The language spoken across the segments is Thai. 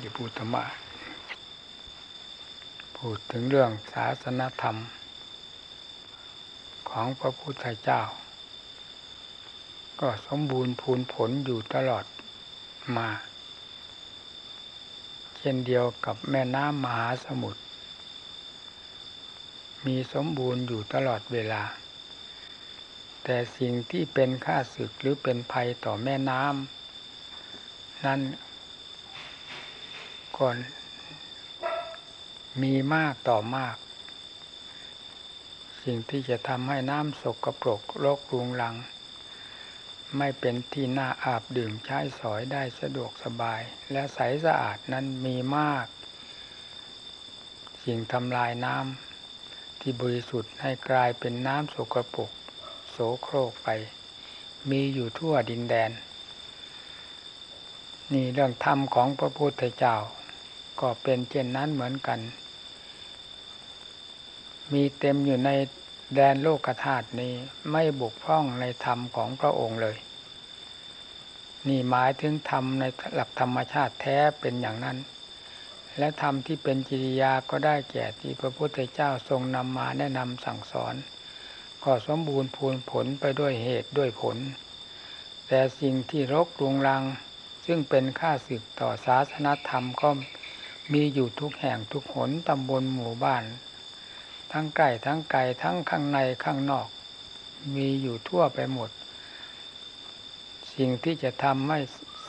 ที่พูดธรรมะพูดถึงเรื่องศาสนธรรม ของพระพุทธเจ้า ก็สมบูรณ์พูนผลอยู่ตลอดมา เช่นเดียวกับแม่น้ำมหาสมุทรมีสมบูรณ์อยู่ตลอดเวลา แต่สิ่งที่เป็นค่าศึกหรือเป็นภัยต่อแม่น้ำนั้น ก่อน มีมากต่อมาก สิ่งที่จะทำให้น้ำสกปรกโรครุงรัง ไม่เป็นที่น่าอาบดื่มใช้สอยได้สะดวกสบาย และใสสะอาดนั้นมีมาก สิ่งทำลายน้ำที่บริสุทธิ์ให้กลายเป็นน้ำสกปรกโสโครกไป มีอยู่ทั่วดินแดนนี่เรื่องธรรมของพระพุทธเจ้า ก็เป็นเช่นนั้นเหมือนกัน มีเต็มอยู่ในแดนโลกธาตุนี้ไม่บกพร่องในธรรมของพระองค์เลย นี่หมายถึงธรรมในหลักธรรมชาติแท้เป็นอย่างนั้น และธรรมที่เป็นกิริยาก็ได้แก่ที่พระพุทธเจ้าทรงนำมาแนะนำสั่งสอน ก็สมบูรณ์พูนผลไปด้วยเหตุด้วยผล แต่สิ่งที่รกรุงรังซึ่งเป็นค่าศึกต่อศาสนธรรมก็ มีอยู่ทุกแห่งทุกหนตำบลหมู่บ้าน ทั้งไก่ทั้งไก่ทั้งข้างในข้างนอก มีอยู่ทั่วไปหมด สิ่งที่จะทำให้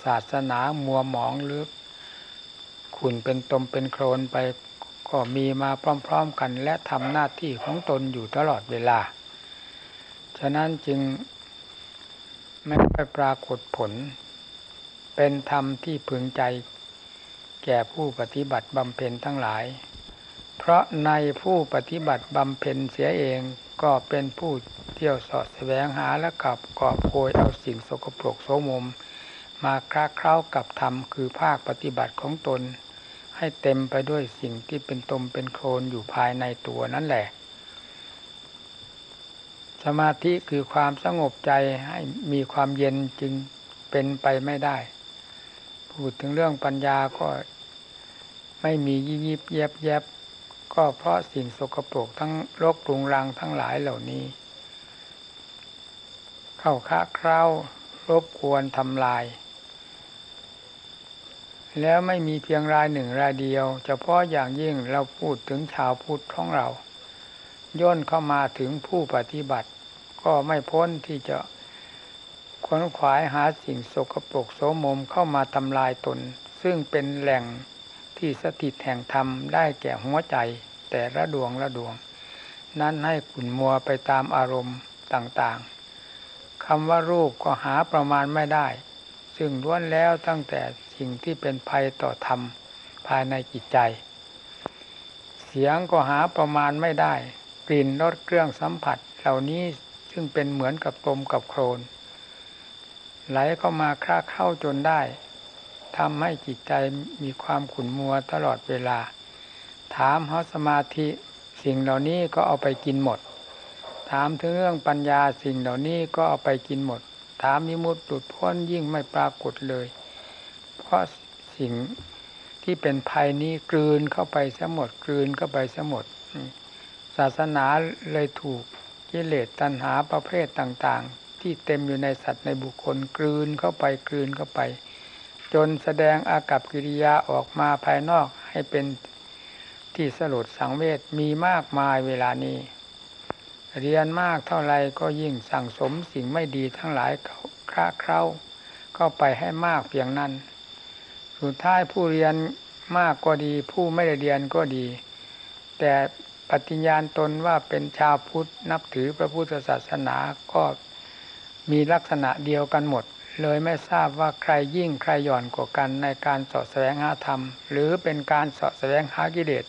ศาสนามัวหมองหรือขุนเป็นตมเป็นโครนไปก็มีมาพร้อมๆกันและทำหน้าที่ของตนอยู่ตลอดเวลา ฉะนั้นจึงไม่ไปปรากฏผล เป็นธรรมที่พึงใจ แก่ผู้ปฏิบัติบำเพ็ญทั้งหลาย เพราะในผู้ปฏิบัติบำเพ็ญเสียเองก็เป็นผู้เที่ยวสอดแสวงหาและกับกอบโกยเอาสิ่งสกปรกโสมม มาคลาเคล้ากับธรรมคือภาคปฏิบัติของตน ให้เต็มไปด้วยสิ่งที่เป็นตมเป็นโคลนอยู่ภายในตัวนั่นแหละ สมาธิคือความสงบใจให้มีความเย็นจึงเป็นไปไม่ได้ พูดถึงเรื่องปัญญาก็ไม่มียิบยิบแยบแยบก็เพราะสิ่งสกปรกทั้งโรครุงรังทั้งหลายเหล่านี้ เข้าค้าคราวรบกวนทำลาย แล้วไม่มีเพียงรายหนึ่งรายเดียว เฉพาะอย่างยิ่งเราพูดถึงชาวพุทธของเรา ย่นเข้ามาถึงผู้ปฏิบัติ ก็ไม่พ้นที่จะ ควนขวายหาสิ่งสกปรกโสมมเข้ามาทำลายตน ซึ่งเป็นแหล่งที่สถิตแห่งธรรมได้แก่หัวใจแต่ละดวงละดวง นั้นให้ขุนมัวไปตามอารมณ์ต่างๆคำว่ารูปก็หาประมาณไม่ได้ ซึ่งล้วนแล้วตั้งแต่สิ่งที่เป็นภัยต่อธรรมภายในจิตใจ เสียงก็หาประมาณไม่ได้ กลิ่นรสเครื่องสัมผัสเหล่านี้ซึ่งเป็นเหมือนกับลมกับโครน ไหลเข้ามาคลาเข้าจนได้ทำให้จิตใจมีความขุ่นมัวตลอดเวลา ถามเขาสมาธิสิ่งเหล่านี้ก็เอาไปกินหมด ถามถึงเรื่องปัญญาสิ่งเหล่านี้ก็เอาไปกินหมด ถามนิมุตหลุดพ้นยิ่งไม่ปรากฏเลย เพราะสิ่งที่เป็นภัยนี้กลืนเข้าไปสมดกลืนเข้าไปสมด ศาสนาเลยถูกกิเลสตัณหาประเภทต่าง ๆ ที่เต็มอยู่ในสัตว์ในบุคคลกลืนเข้าไปกลืนเข้าไป จนแสดงอากับกิริยาออกมาภายนอกให้เป็นที่สลดสังเวชมีมากมายเวลานี้ เรียนมากเท่าไรก็ยิ่งสั่งสมสิ่งไม่ดีทั้งหลายคราเคล้าเข้าไปให้มากเพียงนั้น สุดท้ายผู้เรียนมากก็ดี ผู้ไม่ได้เรียนก็ดี แต่ปฏิญญาณตนว่าเป็นชาวพุทธนับถือพระพุทธศาสนาก็ มีลักษณะเดียวกันหมด เลยไม่ทราบว่าใครยิ่งใครหย่อนกว่ากันในการสอดแสวงหาธรรม หรือเป็นการสอดแสวงหากิเลส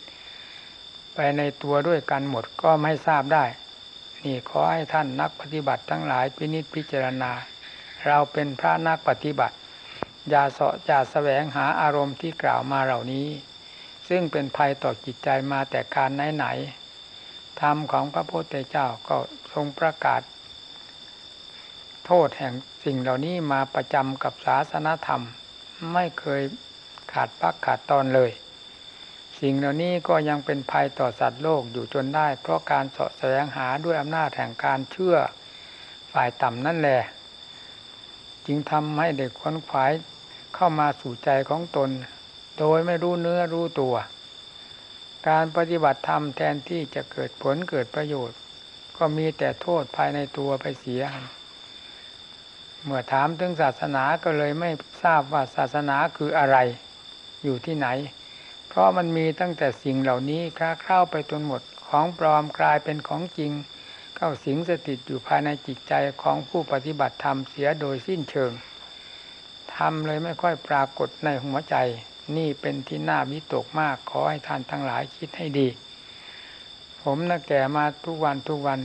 ไปในตัวด้วยกันหมดก็ไม่ทราบได้ นี่ขอให้ท่านนักปฏิบัติทั้งหลายพินิจพิจารณา เราเป็นพระนักปฏิบัติ อย่าสาะอย่าแสวงหาอารมณ์ที่กล่าวมาเหล่านี้ ซึ่งเป็นภัยต่อจิตใจมาแต่การไหนๆธรรมของพระพุทธเจ้าก็ทรงประกาศ โทษแห่งสิ่งเหล่านี้มาประจำกับศาสนธรรม ไม่เคยขาดพักขาดตอนเลย สิ่งเหล่านี้ก็ยังเป็นภัยต่อสัตว์โลกอยู่จนได้ เพราะการเสาะแสวงหาด้วยอำนาจแห่งการเชื่อฝ่ายต่ำนั่นแหละ จึงทำให้เด็กควนขวายเข้ามาสู่ใจของตน โดยไม่รู้เนื้อรู้ตัว การปฏิบัติธรรมแทนที่จะเกิดผลเกิดประโยชน์ ก็มีแต่โทษภายในตัวไปเสีย เมื่อถามถึงศาสนาก็เลยไม่ทราบว่าศาสนาคืออะไร อยู่ที่ไหน เพราะมันมีตั้งแต่สิ่งเหล่านี้คล้าเข้าไปจนหมดของปลอมกลายเป็นของจริง เข้าสิงสถิตอยู่ภายในจิตใจของผู้ปฏิบัติธรรมเสียโดยสิ้นเชิงธรรมเลยไม่ค่อยปรากฏในหัวใจ นี่เป็นที่น่าวิตกมากขอให้ท่านทั้งหลายคิดให้ดี ผมน่ะแก่มาทุกวันทุกวัน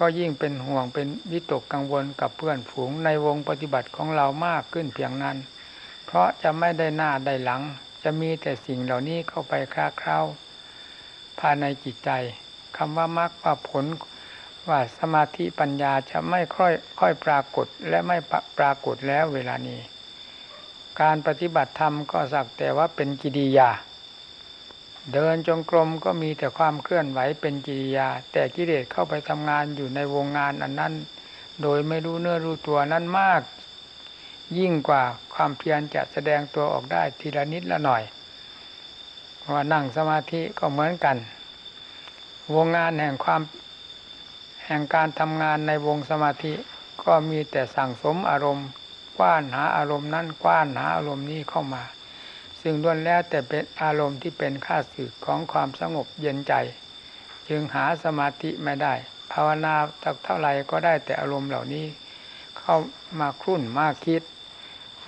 ก็ยิ่งเป็นห่วงเป็นวิตกกังวลกับเพื่อนฝูงในวงปฏิบัติของเรามากขึ้นเพียงนั้น เพราะจะไม่ได้หน้าได้หลัง จะมีแต่สิ่งเหล่านี้เข้าไปคลาเคล้าภายในจิตใจคำว่ามรรคว่าผลว่าสมาธิปัญญาจะไม่ค่อยค่อยปรากฏและไม่ปรากฏแล้วเวลานี้ การปฏิบัติธรรมก็สักแต่ว่าเป็นกิริยา เดินจงกรมก็มีแต่ความเคลื่อนไหวเป็นกิริยา แต่กิเลสเข้าไปทำงานอยู่ในวงงานอันนั้น โดยไม่รู้เนื้อรู้ตัวนั้นมาก ยิ่งกว่าความเพียรจะแสดงตัวออกได้ทีละนิดละหน่อยว่านั่งสมาธิก็เหมือนกัน วงงานแห่งความแห่งการทำงานในวงสมาธิก็มีแต่สั่งสมอารมณ์กว้านหาอารมณ์นั้นกว้านหาอารมณ์นี้เข้ามา ซึ่งล้วนแล้วแต่เป็นอารมณ์ที่เป็นค่าสึกของความสงบเย็นใจ จึงหาสมาธิไม่ได้ ภาวนาตักเท่าไหร่ก็ได้แต่อารมณ์เหล่านี้ เข้ามาครุ่นมาคิด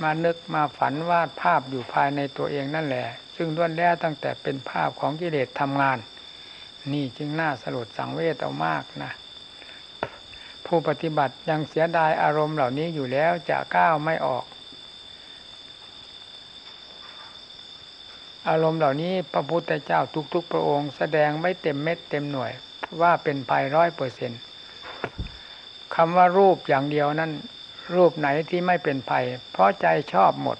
มานึกมาฝันวาดภาพอยู่ภายในตัวเองนั่นแหละ ซึ่งล้วนแล้วตั้งแต่เป็นภาพของกิเลสทำงาน นี่จึงน่าสลดสังเวชเอามากนะผู้ปฏิบัติยังเสียดายอารมณ์เหล่านี้อยู่แล้วจะก้าวไม่ออก อารมณ์เหล่านี้พระพุทธเจ้าทุก ๆ พระองค์ แสดงไม่เต็มเม็ดเต็มหน่วยว่าเป็นภัยร้อยเปอร์เซ็นคำว่ารูปอย่างเดียวนั้นรูปไหนที่ไม่เป็นภัย เพราะใจชอบหมด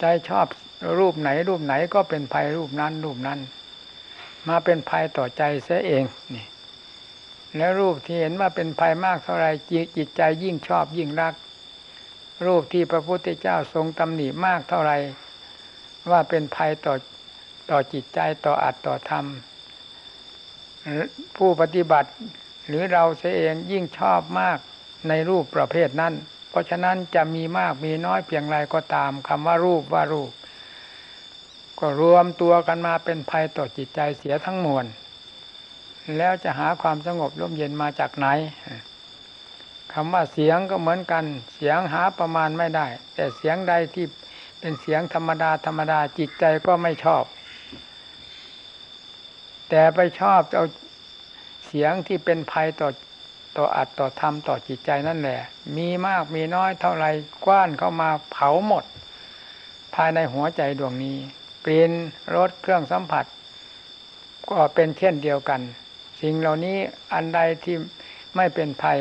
ใจชอบรูปไหนรูปไหนก็เป็นภัยรูปนั้นรูปนั้น มาเป็นภัยต่อใจเสียเองนี่ แล้วรูปที่เห็นว่าเป็นภัยมากเท่าไรจิตใจยิ่งชอบยิ่งรัก รูปที่พระพุทธเจ้าทรงตำหนิมากเท่าไร ว่าเป็นภัยต่อต่อจิตใจต่ออัตต่อธรรม ผู้ปฏิบัติหรือเราเสียเองยิ่งชอบมากในรูปประเภทนั้น เพราะฉะนั้นจะมีมากมีน้อยเพียงไรก็ตามคำว่ารูปว่ารูป ก็รวมตัวกันมาเป็นภัยต่อจิตใจเสียทั้งมวลแล้วจะหาความสงบร่มเย็นมาจากไหนคำว่าเสียงก็เหมือนกัน เสียงหาประมาณไม่ได้ แต่เสียงใดที่ เป็นเสียงธรรมดาธรรมดาจิตใจก็ไม่ชอบ แต่ไปชอบเอาเสียงที่เป็นภัยต่อต่ออัดต่อธรรมต่อจิตใจนั่นแหละ มีมากมีน้อยเท่าไรกว้านเข้ามาเผาหมด ภายในหัวใจดวงนี้เปลี่นรถเครื่องสัมผัส ก็เป็นเช่นเดียวกัน สิ่งเหล่านี้อันใดที่ไม่เป็นภัย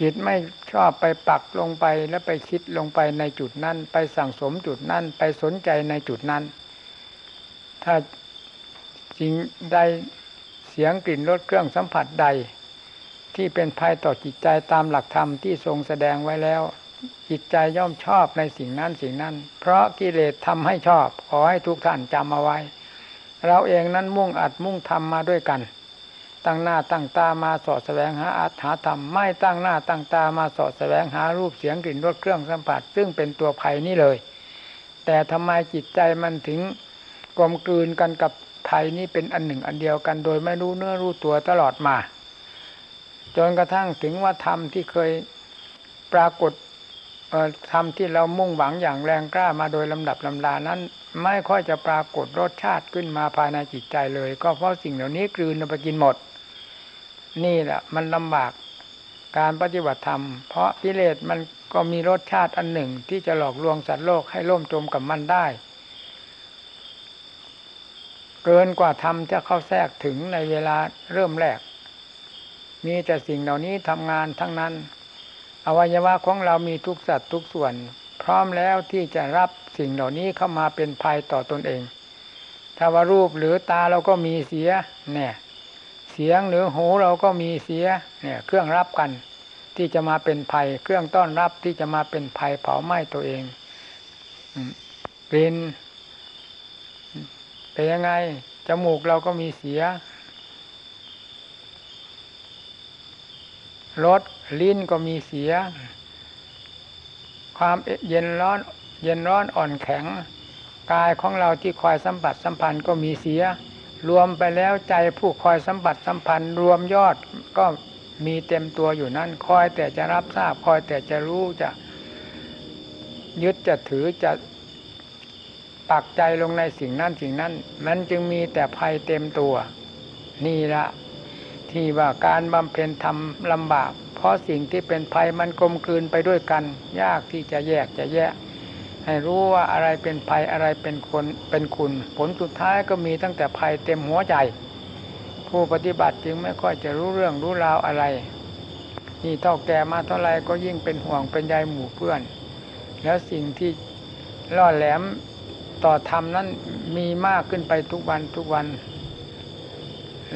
จิตไม่ ชอบไปปักลงไปแล้วไปคิดลงไปในจุดนั้น ไปสั่งสมจุดนั้น ไปสนใจในจุดนั้น ถ้าสิ่งใดเสียงกลิ่นรสเครื่องสัมผัสใด ที่เป็นภัยต่อจิตใจตามหลักธรรมที่ทรงแสดงไว้แล้ว จิตใจย่อมชอบในสิ่งนั้นสิ่งนั้น เพราะกิเลสทำให้ชอบ ขอให้ทุกท่านจำเอาไว้ เราเองนั้นมุ่งอัดมุ่งทำมาด้วยกัน ตั้งหน้าตั้งตามาสอดแสวงหาอัตหาธรรมไม่ตั้งหน้าตั้งตามาสอดแสวงหารูปเสียงกลิ่นรสเครื่องสัมผัส ซึ่งเป็นตัวภัยนี่เลย แต่ทำไมจิตใจมันถึงกลมกลืนกันกับภัยนี้เป็นอันหนึ่งอันเดียวกัน โดยไม่รู้เนื้อรู้ตัวตลอดมา จนกระทั่งถึงว่าธรรมที่เคยปรากฏธรรมที่เรามุ่งหวังอย่างแรงกล้ามาโดยลำดับลำดานั้น ไม่ค่อยจะปรากฏรสชาติขึ้นมาภายในจิตใจเลย ก็เพราะสิ่งเหล่านี้กลืนไปกินหมด นี่แหละ มันลำบากการปฏิบัติธรรม เพราะกิเลสมันก็มีรสชาติอันหนึ่งที่จะหลอกลวงสัตว์โลกให้ล่มจมกับมันได้ เกินกว่าธรรมจะเข้าแทรกถึงในเวลาเริ่มแรก มีแต่สิ่งเหล่านี้ทำงานทั้งนั้น อวัยวะของเรามีทุกสัตว์ทุกส่วน พร้อมแล้วที่จะรับสิ่งเหล่านี้เข้ามาเป็นภัยต่อตนเองถ้าว่ารูปหรือตาเราก็มีเสียเนี่ย เสียงหรือหูเราก็มีเสียเนี่ยเครื่องรับกัน ที่จะมาเป็นภัย เครื่องต้อนรับที่จะมาเป็นภัยเผาไหม้ตัวเองกลิ่นเป็นยังไงจมูกเราก็มีเสียรสลิ้นก็มีเสีย ความเย็นร้อน เย็นร้อนอ่อนแข็ง กายของเราที่คอยสัมผัสสัมพันธ์ก็มีเสีย รวมไปแล้วใจผู้คอยสัมผัสสัมพันธ์รวมยอดก็มีเต็มตัวอยู่นั่นคอยแต่จะรับทราบคอยแต่จะรู้จะ ยึดจะถือจะปักใจลงในสิ่งนั้นสิ่งนั้น มันจึงมีแต่ภัยเต็มตัว นี่ละที่ว่าการบำเพ็ญทำลำบาก เพราะสิ่งที่เป็นภัยมันกลมกลืนไปด้วยกัน ยากที่จะแยกจะแยก ให้รู้ว่าอะไรเป็นภัยอะไรเป็นคนเป็นคุณ ผลสุดท้ายก็มีตั้งแต่ภัยเต็มหัวใจ ผู้ปฏิบัติจึงไม่ค่อยจะรู้เรื่องรู้ราวอะไรนี่เท่าแก่มาเท่าไรก็ยิ่งเป็นห่วงเป็นใยหมู่เพื่อน แล้วสิ่งที่ล่อแหลมต่อธรรมนั้นมีมากขึ้นไปทุกวันทุกวัน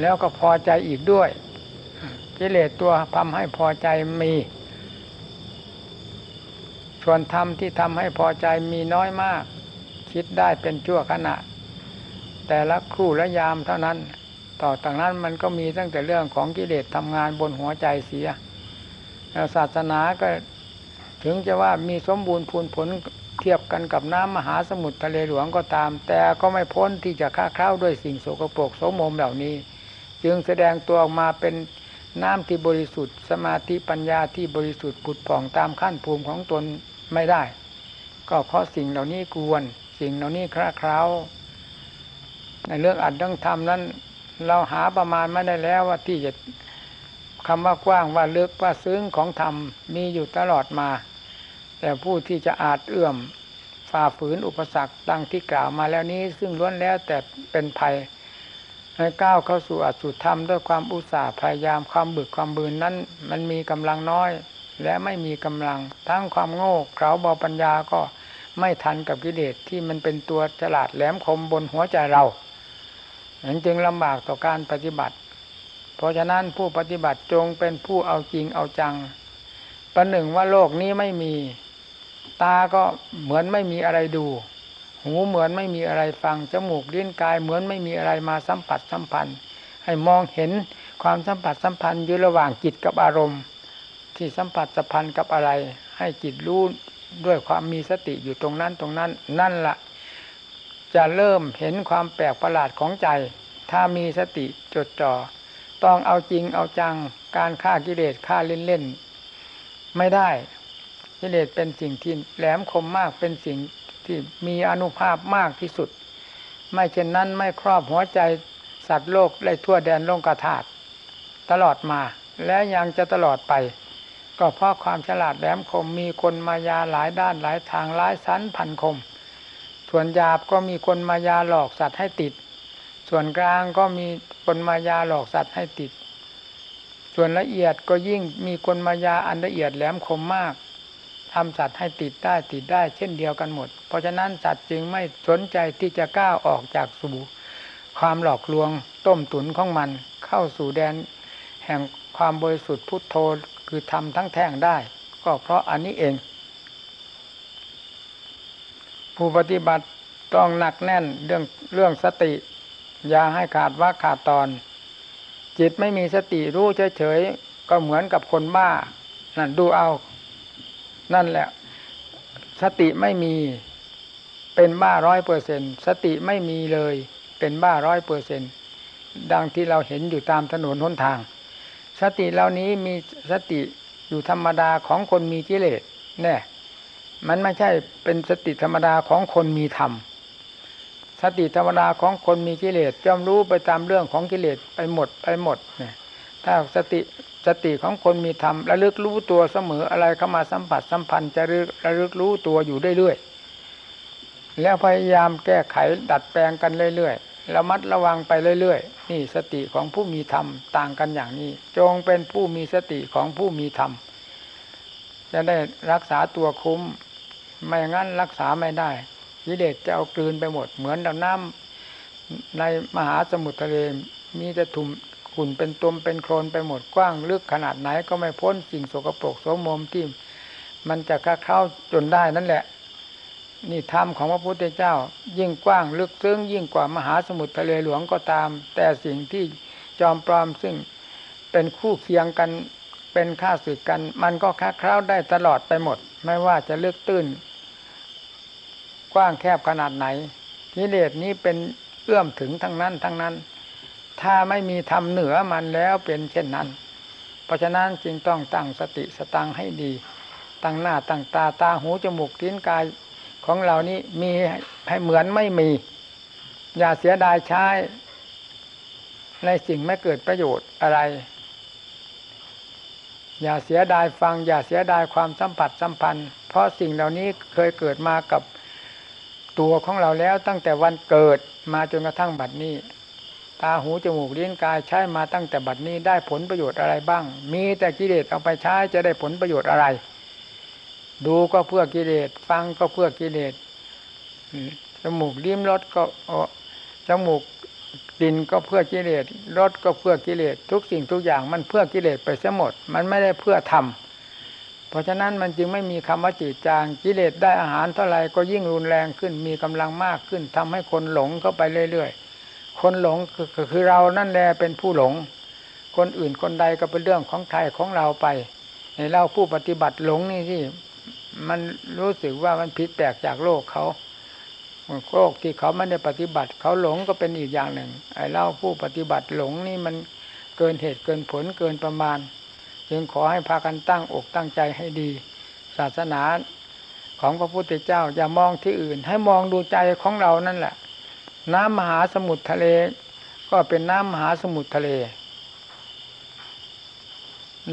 แล้วก็พอใจอีกด้วยกิเลสตัวทำให้พอใจมี ส่วนธรรมที่ทำให้พอใจมีน้อยมาก คิดได้เป็นชั่วขณะ แต่ละครู่และยามเท่านั้น ต่อจากนั้นมันก็มีตั้งแต่เรื่องของกิเลสทำงานบนหัวใจเสียศาสนาก็ถึงจะว่ามีสมบูรณ์พูนผลเทียบกันกับน้ำมหาสมุทรทะเลหลวงก็ตาม แต่ก็ไม่พ้นที่จะฆ่าคร้าวด้วยสิ่งโสโปรกโสมมเหล่านี้ จึงแสดงตัวออกมาเป็นน้ำที่บริสุทธิ์ สมาธิปัญญาที่บริสุทธิ์ผุดผ่องตามขั้นภูมิของตน ไม่ได้ ก็เพราะสิ่งเหล่านี้กวน สิ่งเหล่านี้คร่าคราวในเรื่องอัดเรื่องทำนั้น เราหาประมาณไม่ได้แล้วว่าที่จะคำว่ากว้างว่าลึกว่าซึ้งของธรรมมีอยู่ตลอดมา แต่ผู้ที่จะอาจเอื้อมฝ่าฝืนอุปสรรคดังที่กล่าวมาแล้วนี้ ซึ่งล้วนแล้วแต่เป็นภัยให้ก้าวเข้าสู่อัสุธรรมด้วยความอุตสาห์พยายามความบึกความบืนนั้น มันมีกำลังน้อย และไม่มีกำลัง ทั้งความโง่เขลาเบาปัญญาก็ไม่ทันกับกิเลสที่มันเป็นตัวฉลาดแหลมคมบนหัวใจเรานั้นจึงลำบากต่อการปฏิบัติ เพราะฉะนั้นผู้ปฏิบัติจงเป็นผู้เอาจริงเอาจัง ประหนึ่งว่าโลกนี้ไม่มี ตาก็เหมือนไม่มีอะไรดู หูเหมือนไม่มีอะไรฟัง จมูกลิ้นกายเหมือนไม่มีอะไรมาสัมผัสสัมพันธ์ ให้มองเห็นความสัมผัสสัมพันธ์อยู่ระหว่างจิตกับอารมณ์ ที่สัมผัสสัมพันธ์กับอะไร ให้จิตรู้ด้วยความมีสติอยู่ตรงนั้นตรงนั้น นั่นละ่ะจะเริ่มเห็นความแปลกประหลาดของใจ ถ้ามีสติจดจ่อต้องเอาจริงเอาจังการฆ่ากิเลสฆ่าเล่นๆไม่ได้กิเลสเป็นสิ่งที่แหลมคมมากเป็นสิ่งที่มีอนุภาพมากที่สุด ไม่เช่นนั้นไม่ครอบหัวใจสัตว์โลกได้ทั่วแดนโลกธาตุตลอดมา และยังจะตลอดไป ก็เพราะความฉลาดแหลมคมมีคนมายาหลายด้านหลายทางหลายสันพันคม ส่วนหยาบก็มีคนมายาหลอกสัตว์ให้ติด ส่วนกลางก็มีคนมายาหลอกสัตว์ให้ติด ส่วนละเอียดก็ยิ่งมีคนมายาอันละเอียดแหลมคมมากทำสัตว์ให้ติดได้ติดได้เช่นเดียวกันหมด เพราะฉะนั้นสัตว์จึงไม่สนใจที่จะก้าวออกจากสู่ความหลอกลวงต้มตุนของมันเข้าสู่แดน แห่งความบริสุทธิ์พุทโธ คือทำทั้งแท่งได้ ก็เพราะอันนี้เอง ผู้ปฏิบัติต้องหนักแน่นเรื่องเรื่องสติ อย่าให้ขาดว่าขาดตอน จิตไม่มีสติรู้เฉยๆก็เหมือนกับคนบ้า นั่นดูเอา นั่นแหละ สติไม่มีเป็นบ้าร้อยเปอร์เซ็นสติไม่มีเลย เป็นบ้าร้อยเปอร์เซ็นดังที่เราเห็นอยู่ตามถนนหนทาง สติเหล่านี้มีสติอยู่ธรรมดาของคนมีกิเลสแน่มันไม่ใช่เป็นสติธรรมดาของคนมีธรรม สติธรรมดาของคนมีกิเลสย่อมรู้ไปตามเรื่องของกิเลสไปหมดไปหมดเนี่ยถ้าสติสติของคนมีธรรมระลึกรู้ตัวเสมออะไรเข้ามาสัมผัสสัมพันธ์จะระลึกรู้ตัวอยู่เรื่อยๆแล้วพยายามแก้ไขดัดแปลงกันเรื่อยๆ ระมัดระวังไปเรื่อยๆ นี่สติของผู้มีธรรมต่างกันอย่างนี้ จงเป็นผู้มีสติของผู้มีธรรม จะได้รักษาตัวคุ้ม ไม่งั้นรักษาไม่ได้กิเลสจะเอากลืนไปหมดเหมือนดังน้ำในมหาสมุทรทะเลมีแต่ถุ่มขุ่นเป็นตุ่มเป็นโคลนไปหมดกว้างลึกขนาดไหนก็ไม่พ้นสิ่งสกปรกโสมมที่มันจะค้าเข้าจนได้นั่นแหละ นี่ธรรมของพระพุทธเจ้า ยิ่งกว้างลึกซึ้งยิ่งกว่ามหาสมุทรทะเลหลวงก็ตาม แต่สิ่งที่จอมปลอมซึ่งเป็นคู่เคียงกันเป็นค่าสึกกัน มันก็ค้าเข้าได้ตลอดไปหมด ไม่ว่าจะลึกตื้น กว้างแคบขนาดไหนกิเลสนี้เป็นเอื้อมถึงทั้งนั้นทั้งนั้น ถ้าไม่มีทำเหนือมันแล้วเป็นเช่นนั้น เพราะฉะนั้นจึงต้องตั้งสติสตังให้ดี ตั้งหน้าตั้งตาตาหูจมูกลิ้นกาย ของเรานี้มีให้เหมือนไม่มี อย่าเสียดายใช้ในสิ่งไม่เกิดประโยชน์อะไร อย่าเสียดายฟัง อย่าเสียดายความสัมผัสสัมพันธ์ เพราะสิ่งเหล่านี้เคยเกิดมากับตัวของเราแล้วตั้งแต่วันเกิดมาจนกระทั่งบัดนี้ ตาหูจมูกลิ้นกายใช้มาตั้งแต่บัดนี้ได้ผลประโยชน์อะไรบ้าง มีแต่กิเลสเอาไปใช้จะได้ผลประโยชน์อะไร ดูก็เพื่อกิเลสฟังก็เพื่อกิเลสจมูกลิ้มรสก็จมูกดินก็เพื่อกิเลสรสก็เพื่อกิเลสทุกสิ่งทุกอย่างมันเพื่อกิเลสไปเสียหมด มันไม่ได้เพื่อทำเพราะฉะนั้นมันจึงไม่มีคำว่าจืดจางกิเลสได้อาหารเท่าไหร่ก็ยิ่งรุนแรงขึ้นมีกำลังมากขึ้นทำให้คนหลงเข้าไปเรื่อยๆ คนหลงคือคือเรานั่นแหละเป็นผู้หลง คนอื่นคนใดก็เป็นเรื่องของใครของเราไปในเราผู้ปฏิบัติหลงนี่ที่ มันรู้สึกว่ามันผิดแปลกจากโลกเขาโลกที่เขาไม่ได้ปฏิบัติ เขาหลงก็เป็นอีกอย่างหนึ่ง ไอ้เล่าผู้ปฏิบัติหลงนี่มันเกินเหตุเกินผลเกินประมาณ จึงขอให้พากันตั้งอกตั้งใจให้ดี ศาสนาของพระพุทธเจ้าอย่ามองที่อื่น ให้มองดูใจของเรานั่นแหละ น้ำมหาสมุทรทะเล ก็เป็นน้ำมหาสมุทรทะเล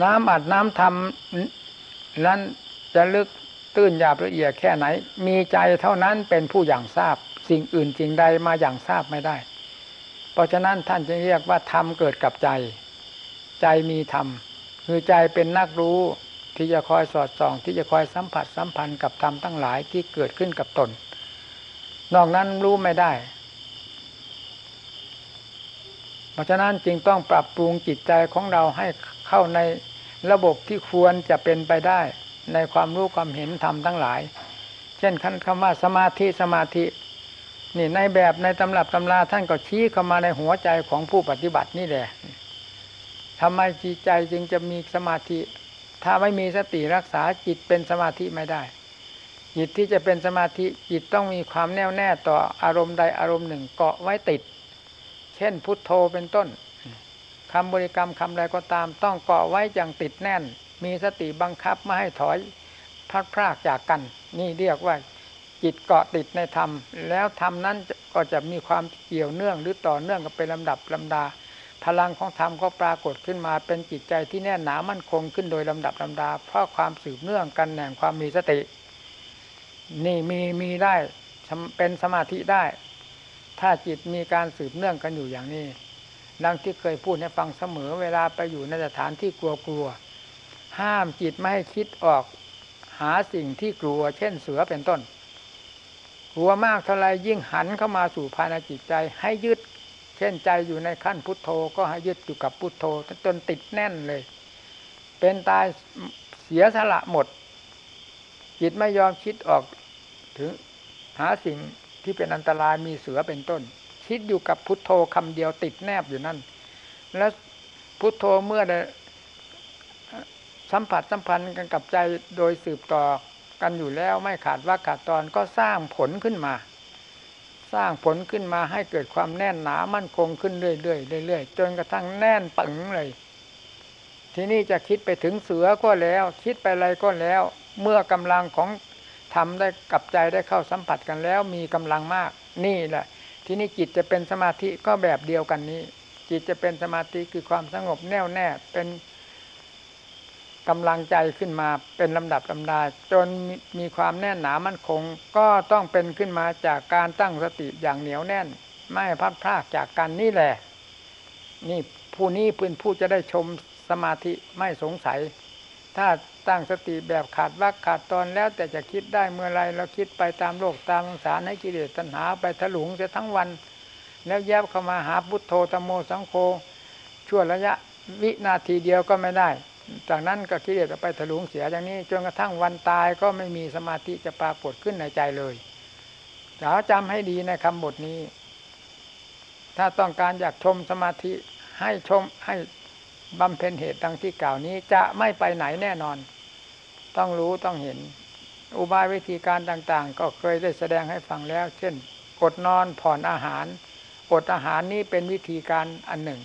น้ำอัดน้ำทำนั้นจะลึก ตื้นหยาบละเอียดแค่ไหน มีใจเท่านั้นเป็นผู้อย่างทราบ สิ่งอื่นสิ่งใดมาอย่างทราบไม่ได้ เพราะฉะนั้นท่านจึงเรียกว่าธรรมเกิดกับใจ ใจมีธรรมคือใจเป็นนักรู้ที่จะคอยสอดส่อง ที่จะคอยสัมผัสสัมพันธ์กับธรรมทั้งหลายที่เกิดขึ้นกับตน นอกนั้นรู้ไม่ได้ เพราะฉะนั้นจึงต้องปรับปรุงจิตใจของเราให้เข้าในระบบที่ควรจะเป็นไปได้ ในความรู้ความเห็นธรรมทั้งหลาย เช่นคำว่าสมาธิสมาธินี่ในแบบในตำรับตำราท่านก็ชี้เข้ามาในหัวใจของผู้ปฏิบัตินี่แหละทำไมจิตใจจึงจะมีสมาธิ ถ้าไม่มีสติรักษาจิตเป็นสมาธิไม่ได้ จิตที่จะเป็นสมาธิจิตต้องมีความแน่วแน่ต่ออารมณ์ใดอารมณ์หนึ่งเกาะไว้ติด เช่นพุทโธเป็นต้นคำบริกรรมคำใดก็ตามต้องเกาะไว้อย่างติดแน่น มีสติบังคับไม่ให้ถอยพลัดพรากจากกัน นี่เรียกว่าจิตเกาะติดในธรรม แล้วธรรมนั้นก็จะมีความเกี่ยวเนื่องหรือต่อเนื่องกันเป็นลำดับลำดา พลังของธรรมก็ปรากฏขึ้นมาเป็นจิตใจที่แน่หนามั่นคงขึ้นโดยลำดับลำดา เพราะความสืบเนื่องกันแห่งความมีสติ นี่มีมีได้เป็นสมาธิได้ ถ้าจิตมีการสืบเนื่องกันอยู่อย่างนี้ดังที่เคยพูดให้ฟังเสมอเวลาไปอยู่ในสถานที่กลัวกลัว ห้ามจิตไม่ให้คิดออกหาสิ่งที่กลัว เช่นเสือเป็นต้น กลัวมากเท่าไรยิ่งหันเข้ามาสู่ภายในจิตใจให้ยึด เช่นใจอยู่ในขั้นพุทโธก็ให้ยึดอยู่กับพุทโธจนติดแน่นเลย เป็นตายเสียสละหมด จิตไม่ยอมคิดออกถึงหาสิ่งที่เป็นอันตรายมีเสือเป็นต้น คิดอยู่กับพุทโธคำเดียวติดแนบอยู่นั่น แล้วพุทโธเมื่อ สัมผัสสัมพันธ์กันกับใจโดยสืบต่อกันอยู่แล้วไม่ขาดว่าขาดตอนก็สร้างผลขึ้นมา สร้างผลขึ้นมาให้เกิดความแน่นหนามั่นคงขึ้นเรื่อยๆเรื่อยๆจนกระทั่งแน่นปึงเลย ทีนี้จะคิดไปถึงเสือก็แล้ว คิดไปอะไรก็แล้ว เมื่อกำลังของทำได้กับใจได้เข้าสัมผัสกันแล้วมีกำลังมาก นี่แหละ ทีนี้จิตจะเป็นสมาธิก็แบบเดียวกันนี้ จิตจะเป็นสมาธิคือความสงบแน่วแน่เป็น กำลังใจขึ้นมาเป็นลำดับลำดาจนมีความแน่นหนามั่นคง ก็ต้องเป็นขึ้นมาจากการตั้งสติอย่างเหนียวแน่น ไม่พัดพลากจากกันนี่แหละ นี่ผู้นี้พื้นผู้จะได้ชมสมาธิไม่สงสัย ถ้าตั้งสติแบบขาดวักขาดตอนแล้วแต่จะคิดได้เมื่อไรเราคิดไปตามโลกตามสงสารให้กิเลสตัณหาไปถลุงเสียทั้งวัน แล้วแยบเข้ามาหาพุทโธธรรมโมสังโฆชั่วระยะวินาทีเดียวก็ไม่ได้ จากนั้นก็กิเลสไปถลุงเสียอย่างนี้จนกระทั่งวันตายก็ไม่มีสมาธิจะปรากฏขึ้นในใจเลยจะจำให้ดีในคำบทนี้ ถ้าต้องการอยากชมสมาธิให้ชมให้บำเพ็ญเหตุดังที่กล่าวนี้จะไม่ไปไหนแน่นอน ต้องรู้ต้องเห็น อุบายวิธีการต่างๆ ก็เคยได้แสดงให้ฟังแล้ว เช่น อดนอนผ่อนอาหาร อดอาหารนี้เป็นวิธีการอันหนึ่ง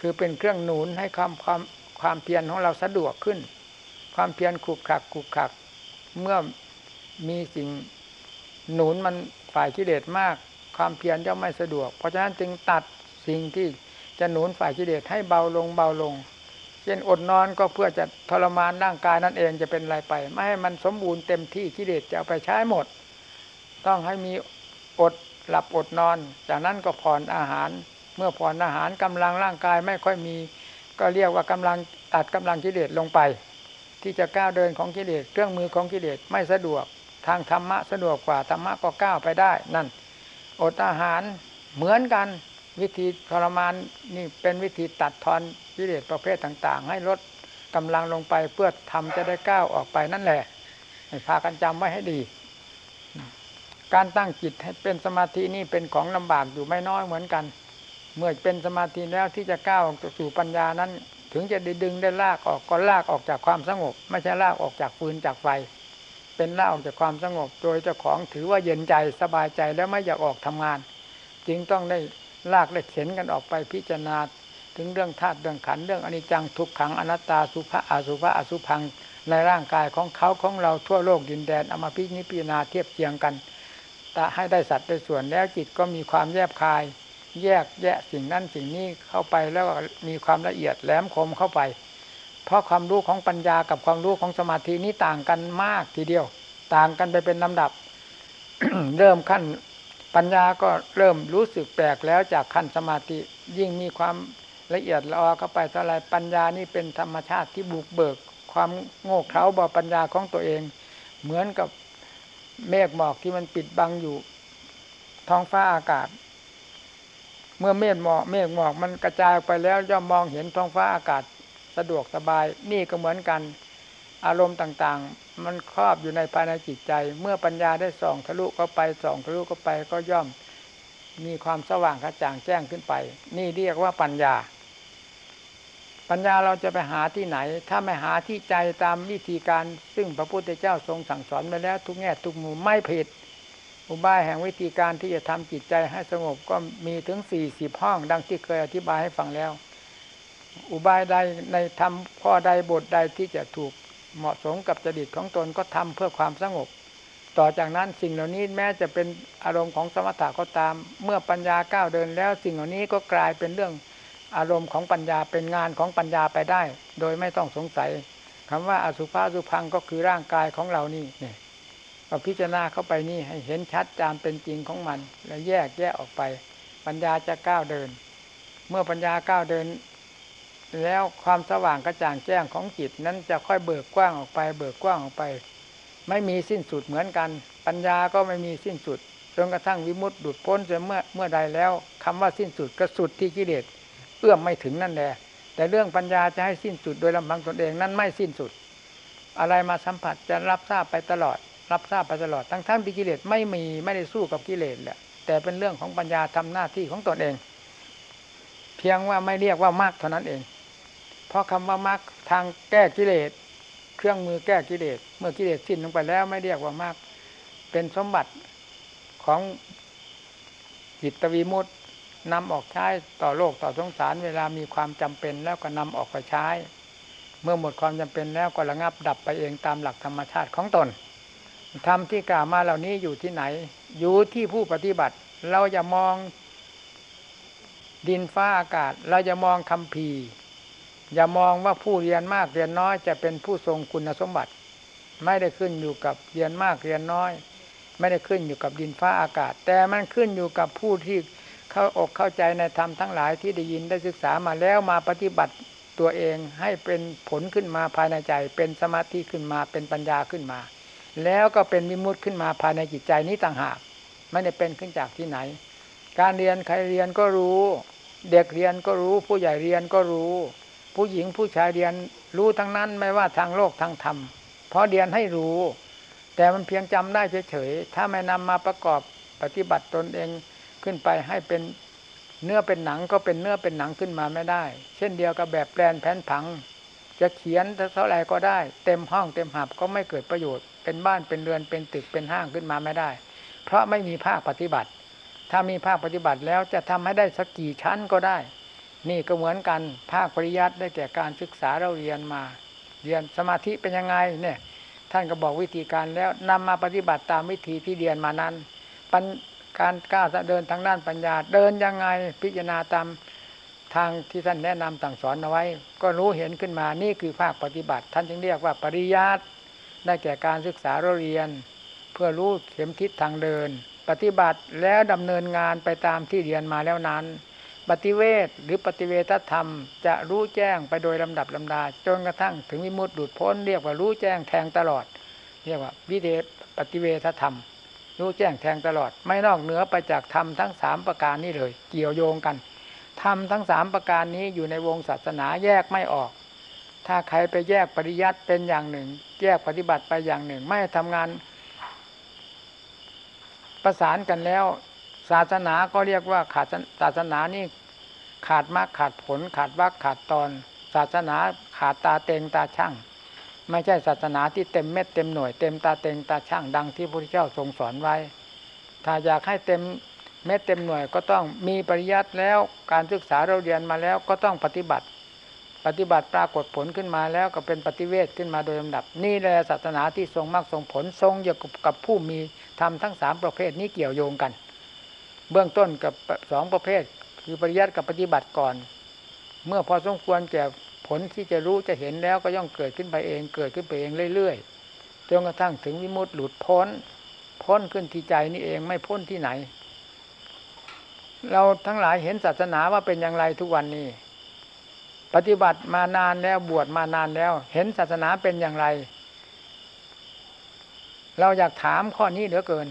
คือเป็นเครื่องหนุนให้ความความ ความเพียรของเราสะดวกขึ้น ความเพียรขุกขักขุกขัก เมื่อมีสิ่งหนุนมันฝ่ายกิเลสมาก ความเพียรย่อมไม่สะดวก เพราะฉะนั้นจึงตัดสิ่งที่จะหนุนฝ่ายกิเลสให้เบาลงเบาลง เช่นอดนอนก็เพื่อจะทรมานร่างกายนั่นเองจะเป็นอะไรไป ไม่ให้มันสมบูรณ์เต็มที่กิเลสจะเอาไปใช้หมด ต้องให้มีอดหลับอดนอน จากนั้นก็ผ่อนอาหาร เมื่อผ่อนอาหารกำลังร่างกายไม่ค่อยมี ก็เรียกว่ากำลังตัดกำลังกิเลสลงไป ที่จะก้าวเดินของกิเลสเครื่องมือของกิเลสไม่สะดวก ทางธรรมะสะดวกกว่าธรรมะก็ก้าวไปได้ นั่นอดอาหารเหมือนกันวิธีทรมานนี่เป็นวิธีตัดทอนกิเลสประเภทต่าง ๆ ให้ลดกำลังลงไปเพื่อทำจะได้ก้าวออกไปนั่นแหละให้พากันจำไว้ให้ดี การตั้งจิตให้เป็นสมาธินี่เป็นของลำบากอยู่ไม่น้อยเหมือนกัน เมื่อเป็นสมาธิแล้วที่จะก้าวสู่ปัญญานั้น ถึงจะได้ดึงได้ลากออกก็ลากออกจากความสงบ ไม่ใช่ลากออกจากฟืนจากไฟ เป็นลากออกจากความสงบ โดยเจ้าของถือว่าเย็นใจสบายใจแล้วไม่อยากออกทำงาน จึงต้องได้ลากและเข็นกันออกไปพิจารณา ถึงเรื่องธาตุเรื่องขันเรื่องอนิจจังทุกขังอนัตตาสุภาอสุภาอสุพังในร่างกายของเขาของเราทั่วโลกดินแดนเอามาพิจิจารณาเทียบเทียงกันแต่ให้ได้สัตว์ได้ส่วนแล้วจิตก็มีความแยบคาย แยกแยะสิ่งนั้นสิ่งนี้เข้าไปแล้วมีความละเอียดแหลมคมเข้าไป เพราะความรู้ของปัญญากับความรู้ของสมาธินี้ต่างกันมากทีเดียว ต่างกันไปเป็นลำดับ เริ่มขั้นปัญญาก็เริ่มรู้สึกแปลกแล้วจากขั้นสมาธิยิ่งมีความละเอียดละออเข้าไปเท่าไรปัญญานี่เป็นธรรมชาติที่บุกเบิก ความโง่เขลาบาปัญญาของตัวเอง เหมือนกับเมฆหมอกที่มันปิดบังอยู่ ท้องฟ้าอากาศ เมื่อเมฆหมอกเมฆหมอกมันกระจายไปแล้วย่อมมองเห็นท้องฟ้าอากาศสะดวกสบาย นี่ก็เหมือนกัน อารมณ์ต่างๆ มันครอบอยู่ในภายในจิตใจ เมื่อปัญญาได้ส่องทะลุเข้าไปส่องทะลุเข้าไปก็ย่อมมีความสว่างกระจ่างแจ้งขึ้นไป นี่เรียกว่าปัญญา ปัญญาเราจะไปหาที่ไหน ถ้าไม่หาที่ใจตามวิธีการ ซึ่งพระพุทธเจ้าทรงสั่งสอนไปแล้ว ทุกแง่ทุกมุมไม่ผิด อุบายแห่งวิธีการที่จะทำจิตใจให้สงบก็มีถึงสี่สิบห้อง ดังที่เคยอธิบายให้ฟังแล้ว อุบายใดในทำข้อใดบทใดที่จะถูกเหมาะสมกับจริตของตนก็ทำเพื่อความสงบ ต่อจากนั้นสิ่งเหล่านี้แม้จะเป็นอารมณ์ของสมถะก็ตาม เมื่อปัญญาก้าวเดินแล้ว สิ่งเหล่านี้ก็กลายเป็นเรื่องอารมณ์ของปัญญาเป็นงานของปัญญาไปได้ โดยไม่ต้องสงสัยคำว่าอสุภาสุพังก็คือร่างกายของเรานี่เนี่ย ก็พิจารณาเข้าไปนี่ให้เห็นชัดตามเป็นจริงของมัน และแยกแยกออกไป ปัญญาจะก้าวเดิน เมื่อปัญญาก้าวเดิน แล้วความสว่างกระจ่างแจ้งของจิตนั้นจะค่อยเบิกกว้างออกไป เบิกกว้างออกไป ไม่มีสิ้นสุดเหมือนกัน ปัญญาก็ไม่มีสิ้นสุดจนกระทั่งวิมุตติดุดพ้นจนเมื่อเมื่อใดแล้วคำว่าสิ้นสุดก็สุดที่กิเลสเอื้อมไม่ถึงนั่นแหละแต่เรื่องปัญญาจะให้สิ้นสุดโดยลำพังตนเองนั้นไม่สิ้นสุด อะไรมาสัมผัสจะรับทราบไปตลอด รับทราบไปตลอดทั้งทั้งที่กิเลสไม่มีไม่ได้สู้กับกิเลสแหละแต่เป็นเรื่องของปัญญาทำหน้าที่ของตนเอง เพียงว่าไม่เรียกว่ามากเท่านั้นเอง เพราะคำว่ามรรคทางแก้กิเลส เครื่องมือแก้กิเลส เมื่อกิเลสสิ้นลงไปแล้วไม่เรียกว่ามรรคเป็นสมบัติของจิตวิมุตตินำออกใช้ต่อโลกต่อสงสารเวลามีความจำเป็นแล้วก็นำออกไปใช้ เมื่อหมดความจำเป็นแล้วก็ระงับดับไปเองตามหลักธรรมชาติของตน ธรรมที่กล่าวมาเหล่านี้อยู่ที่ไหน อยู่ที่ผู้ปฏิบัติ เราจะมองดินฟ้าอากาศ เราจะมองคำพีอย่ามองว่าผู้เรียนมากเรียนน้อยจะเป็นผู้ทรงคุณสมบัติ ไม่ได้ขึ้นอยู่กับเรียนมากเรียนน้อย ไม่ได้ขึ้นอยู่กับดินฟ้าอากาศ แต่มันขึ้นอยู่กับผู้ที่เข้าอกเข้าใจในธรรมทั้งหลายที่ได้ยินได้ศึกษามาแล้วมาปฏิบัติตัวเองให้เป็นผลขึ้นมาภายในใจ เป็นสมาธิขึ้นมาเป็นปัญญาขึ้นมา แล้วก็เป็นมิมุตขึ้นมาภายในจิตใจนี้ต่างหากไม่ได้เป็นขึ้นจากที่ไหน การเรียนใครเรียนก็รู้ เด็กเรียนก็รู้ ผู้ใหญ่เรียนก็รู้ ผู้หญิงผู้ชายเรียนรู้ทั้งนั้นไม่ว่าทางโลกทางธรรม เพราะเรียนให้รู้ แต่มันเพียงจำได้เฉยๆถ้าไม่นำมาประกอบปฏิบัติตนเองขึ้นไปให้เป็นเนื้อเป็นหนังก็เป็นเนื้อเป็นหนังขึ้นมาไม่ได้ เช่นเดียวกับแบบแปลนแผนผัง จะเขียนเท่าไรก็ได้ เต็มห้องเต็มหับก็ไม่เกิดประโยชน์ เป็นบ้านเป็นเรือนเป็นตึกเป็นห้างขึ้นมาไม่ได้ เพราะไม่มีภาคปฏิบัติ ถ้ามีภาคปฏิบัติแล้วจะทำให้ได้สักกี่ชั้นก็ได้ นี่ก็เหมือนกันภาคปริยัติได้แก่การศึกษาเราเรียนมา เรียนสมาธิเป็นยังไงเนี่ยท่านก็บอกวิธีการแล้วนำมาปฏิบัติตามวิธีที่เรียนมานั้นปัญการก้าวเดินทางด้านปัญญา เดินยังไงพิจารณาตามทางที่ท่านแนะนำต่างสอนเอาไว้ ก็รู้เห็นขึ้นมานี่คือภาคปฏิบัติ ท่านจึงเรียกว่าปริยัติ ได้แก่การศึกษาเราเรียน เพื่อรู้เข็มทิศทางเดิน ปฏิบัติแล้วดำเนินงานไปตามที่เรียนมาแล้วนั้น ปฏิเวทหรือปฏิเวทธรรม จะรู้แจ้งไปโดยลำดับลำดาจนกระทั่งถึงวิมุตติหลุดพ้นเรียกว่ารู้แจ้งแทงตลอด เรียกว่าวิเดปฏิเวทธรรม รู้แจ้งแทงตลอด ไม่นอกเหนือไปจากธรรมทั้งสามประการนี้เลย เกี่ยวโยงกันธรรมทั้งสามประการนี้อยู่ในวงศาสนาแยกไม่ออก ถ้าใครไปแยกปริยัติเป็นอย่างหนึ่ง แยกปฏิบัติไปอย่างหนึ่ง ไม่ทำงาน ประสานกันแล้ว ศาสนาก็เรียกว่าขาดศาสนานี่ขาดมากขาดผล ขาดวักขาดตอน ศาสนาขาดตาเตงตาช่างไม่ใช่ศาสนาที่เต็มเม็ดเต็มหน่วยเต็มตาเต็งตาช่างดังที่พระพุทธเจ้าทรงสอนไว้ ถ้าอยากให้เต็มเม็ดเต็มหน่วยก็ต้องมีปริยัติแล้วการศึกษาเราเรียนมาแล้วก็ต้องปฏิบัติ ปฏิบัติปรากฏผลขึ้นมาแล้วก็เป็นปฏิเวทขึ้นมาโดยลำดับ นี่แหละศาสนาที่ทรงมรรคทรงผลทรงอยู่กับผู้มีธรรมทั้งสามประเภทนี้เกี่ยวโยงกัน เบื้องต้นกับสองประเภท คือปริยัติกับปฏิบัติก่อน เมื่อพอสมควรแก่ผลที่จะรู้จะเห็นแล้วก็ย่อมเกิดขึ้นไปเอง เกิดขึ้นไปเองเรื่อยๆจนกระทั่งถึงวิมุตติหลุดพ้น พ้นขึ้นที่ใจนี่เองไม่พ้นที่ไหน เราทั้งหลายเห็นศาสนาว่าเป็นอย่างไรทุกวันนี้ ปฏิบัติมานานแล้วบวชมานานแล้ว เห็นศาสนาเป็นอย่างไร เราอยากถามข้อนี้เหลือเกิน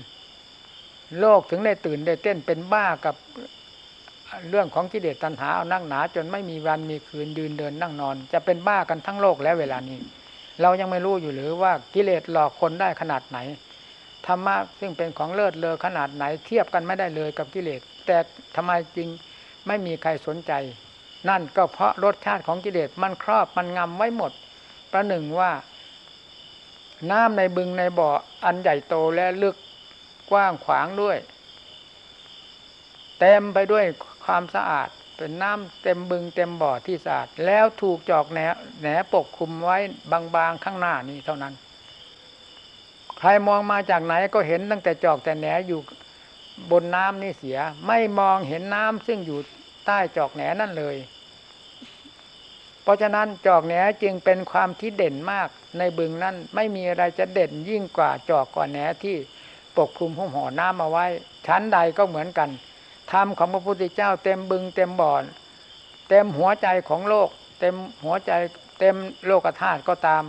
โลกถึงได้ตื่นได้เต้นเป็นบ้ากับเรื่องของกิเลสตัณหาเอานั่งหนา จนไม่มีวันมีคืนยืนเดินนั่งนอน จะเป็นบ้ากันทั้งโลกแล้วเวลานี้ เรายังไม่รู้อยู่หรือว่ากิเลสหลอกคนได้ขนาดไหนธรรมะซึ่งเป็นของเลิศเลอขนาดไหน เทียบกันไม่ได้เลยกับกิเลสแต่ทำไมจริงไม่มีใครสนใจ นั่นก็เพราะรสชาติของกิเลสมันครอบมันงำไว้หมด ประหนึ่งว่า น้ำในบึงในบ่ออันใหญ่โตและลึกกว้างขวางด้วย เต็มไปด้วยความสะอาด เป็นน้ำเต็มบึงเต็มบ่อที่สะอาด แล้วถูกจอกแหนแหนปกคลุมไว้บางๆข้างหน้านี้เท่านั้น ใครมองมาจากไหนก็เห็นตั้งแต่จอกแต่แหนอยู่บนน้ำนี่เสีย ไม่มองเห็นน้ำซึ่งอยู่ ใต้จอกแหนนั่นเลย เพราะฉะนั้นจอกแหนจึงเป็นความที่เด่นมากในบึงนั้นไม่มีอะไรจะเด่นยิ่งกว่าจอกก่อนแหนที่ปกคลุมหุ้มห่อน้ำมาไว้ ชั้นใดก็เหมือนกันธรรมของพระพุทธเจ้าเต็มบึงเต็มบ่อน เต็มหัวใจของโลก เต็มหัวใจเต็มโลกธาตุก็ตาม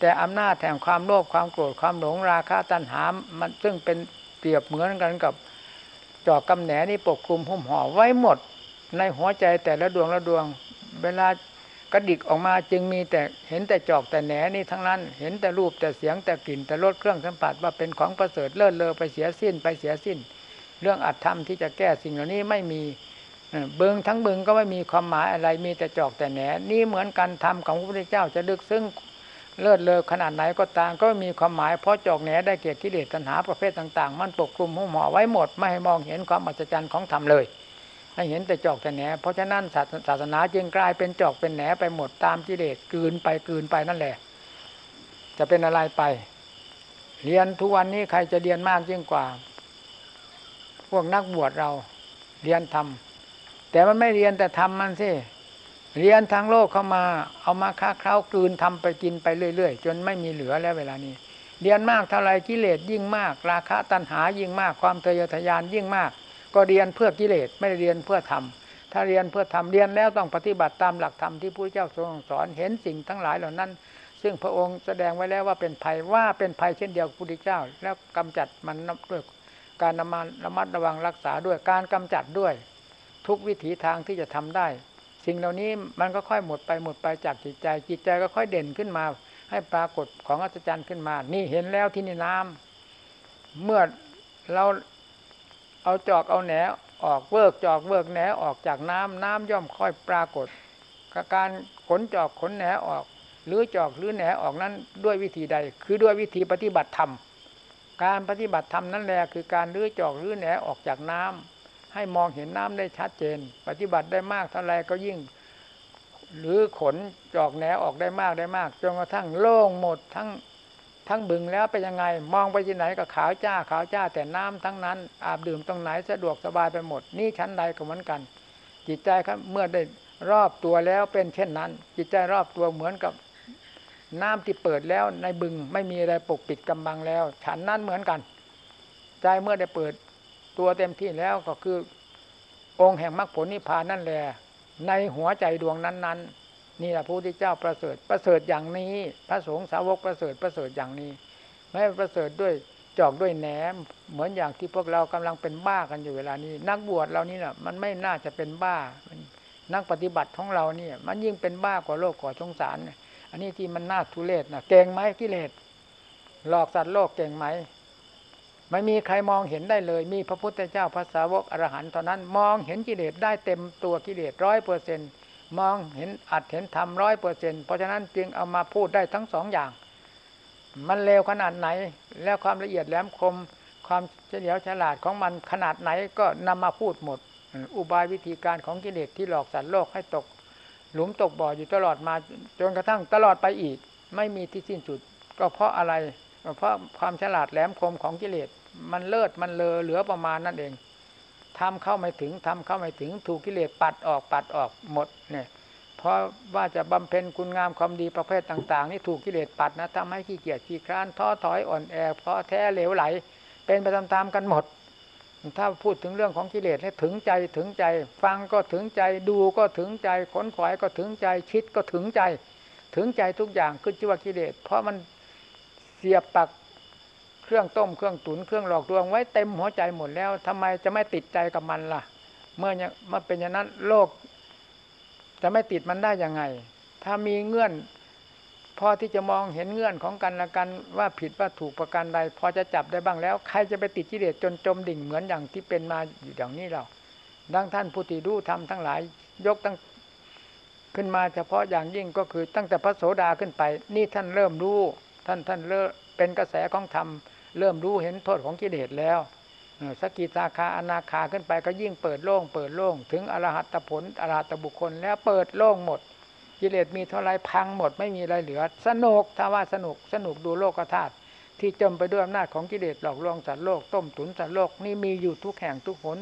แต่อำนาจแห่งความโลภความโกรธความหลงราคะตัณหามันซึ่งเป็นเปรียบเหมือนกันกับจอกกำแหนนี่ปกคลุมหุ้มห่อไว้หมด ในหัวใจแต่ละดวงละดวง เวลากระดิกออกมาจึงมีแต่เห็นแต่จอกแต่แหนนี่ทั้งนั้น เห็นแต่รูปแต่เสียงแต่กลิ่นแต่รสเครื่องสัมผัสว่าเป็นของประเสริฐเลิศเลอไปเสียสิ้นไปเสียสิ้น เรื่องอัตธรรมที่จะแก้สิ่งเหล่านี้ไม่มีเบิงทั้งเบึงก็ไม่มีความหมายอะไรมีแต่จอกแต่แหนนี่เหมือนกันธรรมของพระพุทธเจ้าจะลึกซึ้งเลิศเลอขนาดไหนก็ตามก็มีความหมายเพราะจอกแหนได้เกียรติกิเลสตัณหาประเภทต่าง ๆ มันปกคลุมหุ้มห่อไว้หมดไม่ให้มองเห็นความอัศจรรย์ของธรรมเลย ให้เห็นแต่จอกแต่แหนเพราะฉะนั้นศาสนาจึงกลายเป็นจอกเป็นแหนไปหมดตามกิเลสกืนไปกืนไปนั่นแหละ จะเป็นอะไรไป เรียนทุกวันนี้ใครจะเรียนมากยิ่งกว่า พวกนักบวชเราเรียนทำแต่มันไม่เรียนแต่ทำมันสิเรียนทางโลกเข้ามา เอามาค้าเคล้ากลืนทำไปกินไปเรื่อย ๆ จนไม่มีเหลือแล้วเวลานี้ เรียนมากเท่าไรกิเลสยิ่งมาก ราคะตัณหายิ่งมากความทะเยอทะยานยิ่งมาก ก็เรียนเพื่อกิเลสไม่ได้เรียนเพื่อทถ้าเรียนเพื่อทำเรียนแล้วต้องปฏิบัติตามหลักธรรมที่พระเจ้าทรงสอนเห็นสิ่งทั้งหลายเหล่านั้น ซึ่งพระองค์แสดงไว้แล้วว่าเป็นภัยว่าเป็นภัยเช่นเดียวกับพระพุทธเจ้า แล้วกำจัดมันด้วยการนำมาระมัดระวังรักษาด้วยการกำจัดด้วย ทุกวิถีทางที่จะทำได้ สิ่งเหล่านี้มันก็ค่อยหมดไปหมดไปจากจิตใจ จิตใจก็ค่อยเด่นขึ้นมา ให้ปรากฏของอัศจรรย์ขึ้นมา นี่เห็นแล้วที่นี่น้ำเมื่อเรา เอาจอกเอาแหนออกเวิกจอกเวิกแหนออกจากน้ำน้ำย่อมค่อยปรากฏการขนจอกขนแหนออก หรือจอกหรือแหนออกนั้นด้วยวิธีใด คือด้วยวิธีปฏิบัติธรรมการปฏิบัติธรรมนั่นแหละคือการลื้อจอกลื้อแหนออกจากน้ำให้มองเห็นน้ำได้ชัดเจน ปฏิบัติได้มากเท่าไรก็ยิ่งหรือขนจอกแหนออกได้มากได้มากจนกระทั่งโล่งหมดทั้ง ทั้งบึงแล้วเป็นยังไงมองไปที่ไหนก็ขาวจ้าขาวจ้าแต่น้ำทั้งนั้น อาบดื่มตรงไหนสะดวกสบายไปหมด นี่ชั้นใดก็เหมือนกัน จิตใจครับเมื่อได้รอบตัวแล้วเป็นเช่นนั้น จิตใจรอบตัวเหมือนกับน้ำที่เปิดแล้วในบึงไม่มีอะไรปกปิดกำบังแล้ว ฉันนั้นเหมือนกัน ใจเมื่อได้เปิดตัวเต็มที่แล้วก็คือ องค์แห่งมรรคผลนิพพานนั่นแหละในหัวใจดวงนั้น ๆ นี่แหละพระพุทธเจ้าประเสริฐประเสริฐอย่างนี้ พระสงฆ์สาวกประเสริฐประเสริฐอย่างนี้ไม่ประเสริฐด้วยจอกด้วยแหนมเหมือนอย่างที่พวกเรากำลังเป็นบ้ากันอยู่เวลานี้ นักบวชเรานี่แหละมันไม่น่าจะเป็นบ้า นักปฏิบัติของเราเนี่ย มันยิ่งเป็นบ้ากว่าโลกกว่าสงสาร อันนี้ที่มันน่าทุเรศนะเก่งไหมกิเลสหลอกสัตว์โลกเก่งไหมไม่มีใครมองเห็นได้เลย มีพระพุทธเจ้าพระสาวกอรหันต์ตอนนั้น มองเห็นกิเลสได้เต็มตัวกิเลสร้อยเปอร์เซ็นต์ มองเห็นอัดเห็นทำร้อยเปอร์เซ็นเพราะฉะนั้นจึงเอามาพูดได้ทั้งสองอย่าง มันเร็วขนาดไหน แล้วความละเอียดแหลมคม ความเฉลียวฉลาดของมันขนาดไหนก็นำมาพูดหมด อุบายวิธีการของกิเลสที่หลอกสัตว์โลกให้ตก หลุมตกบ่ออยู่ตลอดมาจนกระทั่งตลอดไปอีก ไม่มีที่สิ้นสุด ก็เพราะอะไร เพราะความฉลาดแหลมคมของกิเลสมันเลิศมันเลอเหลือประมาณนั่นเอง ทำเข้าไม่ถึงทำเข้าไม่ถึงถูกกิเลสปัดออกปัดออกหมดเนี่ยเพราะว่าจะบำเพ็ญคุณงามความดีประเภทต่าง ๆ นี่ถูกกิเลสปัดนะทำให้ขี้เกียจขี้คร้านท้อถอยอ่อนแอเพราะแท้เหลวไหล เป็นไปตามๆกันหมด ถ้าพูดถึงเรื่องของกิเลสให้ถึงใจถึงใจ ฟังก็ถึงใจดูก็ถึงใจขนขวายก็ถึงใจคิดก็ถึงใจ ถึงใจทุกอย่างขึ้นชื่อว่ากิเลส เพราะมันเสียบปัก เครื่องต้มเครื่องตุนเครื่องหลอกลวงไว้เต็มหัวใจหมดแล้วทำไมจะไม่ติดใจกับมันล่ะ เมื่อมาเป็นอย่างนั้นโลก จะไม่ติดมันได้ยังไง ถ้ามีเงื่อน พอที่จะมองเห็นเงื่อนของกันและกันว่าผิดว่าถูกประการใด พอจะจับได้บ้างแล้ว ใครจะไปติดกิเลสจนจมดิ่งเหมือนอย่างที่เป็นมาอยู่อย่างนี้เราดังท่านผู้ที่รู้ทำทั้งหลายยกตั้งขึ้นมาเฉพาะอย่างยิ่งก็คือตั้งแต่พระโสดาขึ้นไป นี่ท่านเริ่มรู้ ท่านท่านเริ่มเป็นกระแสของธรรม เริ่มรู้เห็นโทษของกิเลสแล้วสกิตาคาอนาคาขึ้นไปก็ยิ่งเปิดโล่งเปิดโล่งถึงอรหัตผลอรหัตบุคคล แล้วเปิดโล่งหมด กิเลสมีเท่าไรพังหมดไม่มีอะไรเหลือ สนุกถ้าว่าสนุกสนุกดูโลกธาตุที่จมไปด้วยอำนาจของกิเลสหลอกลวงสัตว์โลกต้มตุนสัตว์โลกนี่มีอยู่ทุกแห่งทุกหน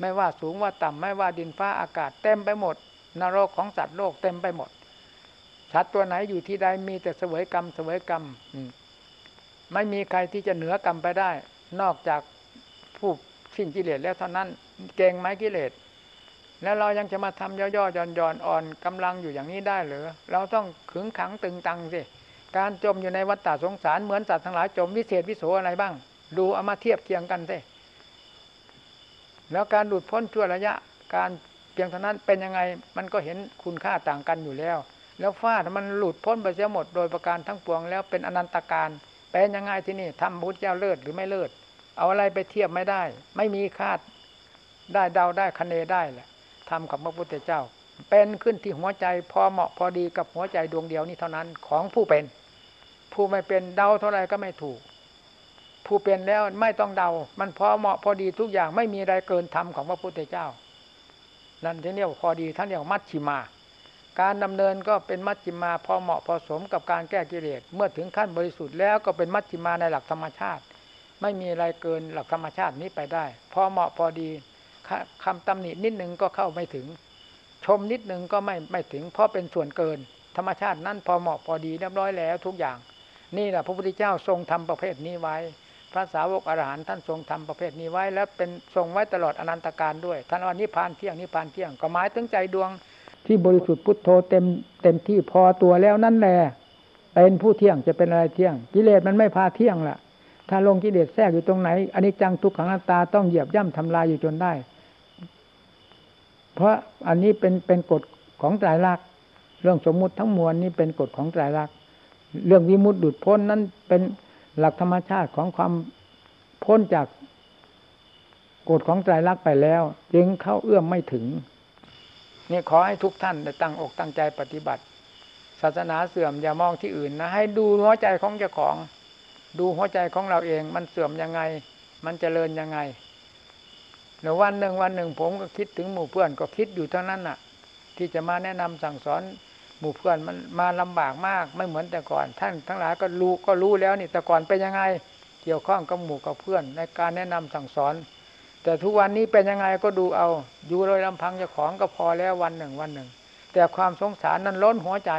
ไม่ว่าสูงว่าต่ำไม่ว่าดินฟ้าอากาศเต็มไปหมด นรกของสัตว์โลกเต็มไปหมดสัตว์ตัวไหนอยู่ที่ใดมีแต่เสวยกรรมเสวยกรรม ไม่มีใครที่จะเหนือกรรมไปได้ นอกจากผู้สิ้นกิเลสแล้วเท่านั้น เก่งไหมกิเลส แล้วเรายังจะมาทำย่อๆย่อนย่อนอ่อนกำลังอยู่อย่างนี้ได้หรือ เราต้องขึงขังตึงตังสิ การจมอยู่ในวัฏฏะสงสารเหมือนสัตว์ทั้งหลายจมวิเศษวิโสอะไรบ้าง ดูเอามาเทียบเคียงกันสิแล้วการหลุดพ้นชั่วระยะ การเพียงเท่านั้นเป็นยังไงมันก็เห็นคุณค่าต่างกันอยู่แล้ว แล้วฟาดมันหลุดพ้นไปเสียหมดโดยประการทั้งปวงแล้วเป็นอนันตการ เป็นยังไงที่นี่ทำพุทธเจ้าเลิศหรือไม่เลิศ เอาอะไรไปเทียบไม่ได้ ไม่มีคาดได้เดาได้คะเนได้แหละทำกับพระพุทธเจ้า เป็นขึ้นที่หัวใจพอเหมาะพอดีกับหัวใจดวงเดียวนี้เท่านั้นของผู้เป็น ผู้ไม่เป็นเดาเท่าไรก็ไม่ถูก ผู้เป็นแล้วไม่ต้องเดา มันพอเหมาะพอดีทุกอย่างไม่มีอะไรเกินธรรมของพระพุทธเจ้า นั่นที่เรียกพอดีท่านเรียกมัชชิมา การดำเนินก็เป็นมัชฌิมาพอเหมาะพอสมกับการแก้กิเลสเมื่อถึงขั้นบริสุทธิ์แล้วก็เป็นมัชฌิมาในหลักธรรมชาติ ไม่มีอะไรเกินหลักธรรมชาตินี้ไปได้ พอเหมาะพอดีคำตำหนินิดนึงก็เข้าไม่ถึง ชมนิดนึงก็ไม่ไม่ถึง เพราะเป็นส่วนเกิน ธรรมชาตินั้นพอเหมาะพอดีเรียบร้อยแล้วทุกอย่าง นี่แหละพระพุทธเจ้าทรงทำประเภทนี้ไว้ พระสาวกอรหันต์ท่านทรงทำประเภทนี้ไว้ แล้วเป็นทรงไว้ตลอดอนันตการด้วยท่านว่านิพพานเที่ยงนิพพานเที่ยงก็หมายถึงใจดวง ที่บริสุทธิ์พุทโธเต็มเต็มที่พอตัวแล้วนั่นแหละเป็นผู้เที่ยงจะเป็นอะไรเที่ยง กิเลสมันไม่พาเที่ยงล่ะ ถ้าลงกิเลสแทรกอยู่ตรงไหนอันนี้จังทุกขังอัตตาต้องเหยียบย่ำทำลายอยู่จนได้ เพราะอันนี้เป็นเป็นกฎของไตรลักษณ์เรื่องสมมุติทั้งมวลนี้เป็นกฎของไตรลักษณ์เรื่องวิมุตติดุดพ้นนั้นเป็นหลักธรรมชาติของความพ้นจากกฎของไตรลักษณ์ไปแล้ว จึงเข้าเอื้อมไม่ถึง นี่ขอให้ทุกท่านได้ตั้งอกตั้งใจปฏิบัติ ศาสนาเสื่อมอย่ามองที่อื่นนะ ให้ดูหัวใจของเจ้าของ ดูหัวใจของเราเอง มันเสื่อมยังไง มันเจริญยังไงเดี๋ยววันหนึ่งวันหนึ่งผมก็คิดถึงหมู่เพื่อนก็คิดอยู่ทั้งนั้นน่ะ ที่จะมาแนะนำสั่งสอนหมู่เพื่อนมันมาลำบากมากไม่เหมือนแต่ก่อน ท่านทั้งหลายก็รู้ก็รู้แล้วนี่แต่ก่อนเป็นยังไง เกี่ยวข้องกับหมู่กับเพื่อน ในการแนะนำสั่งสอน แต่ทุกวันนี้เป็นยังไงก็ดูเอา อยู่โดยลำพังเจ้าของก็พอแล้ววันหนึ่งวันหนึ่ง แต่ความสงสารนั้นล้นหัวใจ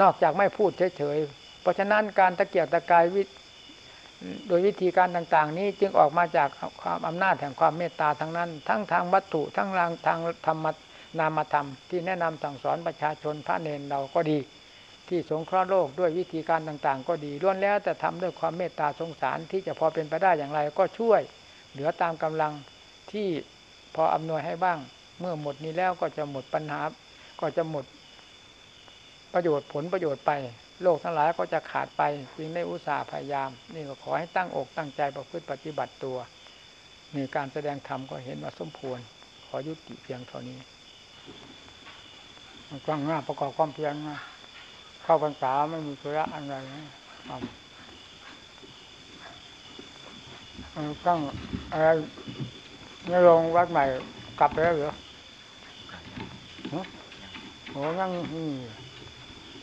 นอกจากไม่พูดเฉยๆเพราะฉะนั้นการตะเกียกตะกายวิโดยวิธีการต่าง ๆ นี้จึงออกมาจากความอำนาจแห่งความเมตตาทั้งนั้น ทั้งทางวัตถุทั้งทางทางธรรมนามธรรม ที่แนะนำสั่งสอนประชาชนพระเนนเราก็ดี ที่สงเคราะห์โลกด้วยวิธีการต่าง ๆ ก็ดีล้วนแล้วแต่ทำด้วยความเมตตาสงสารที่จะพอเป็นไปได้อย่างไรก็ช่วย เหลือตามกำลังที่พออำนวยให้บ้าง เมื่อหมดนี้แล้วก็จะหมดปัญหา ก็จะหมดประโยชน์ผลประโยชน์ไป โลกทั้งหลายก็จะขาดไปจึงได้อุตส่าห์พยายาม นี่ก็ขอให้ตั้งอกตั้งใจประพฤติปฏิบัติตัวนี่การแสดงธรรมก็เห็นว่าสมควร ขอยุติเพียงเท่านี้มันกว้างหน้าประกอบความเพียรนะเข้าพรรษาไม่มีธุระอะไรนะ ครับตั้งอะไรนี่ลงวัดใหม่กลับไปแล้วเหรอโอ้นั่ง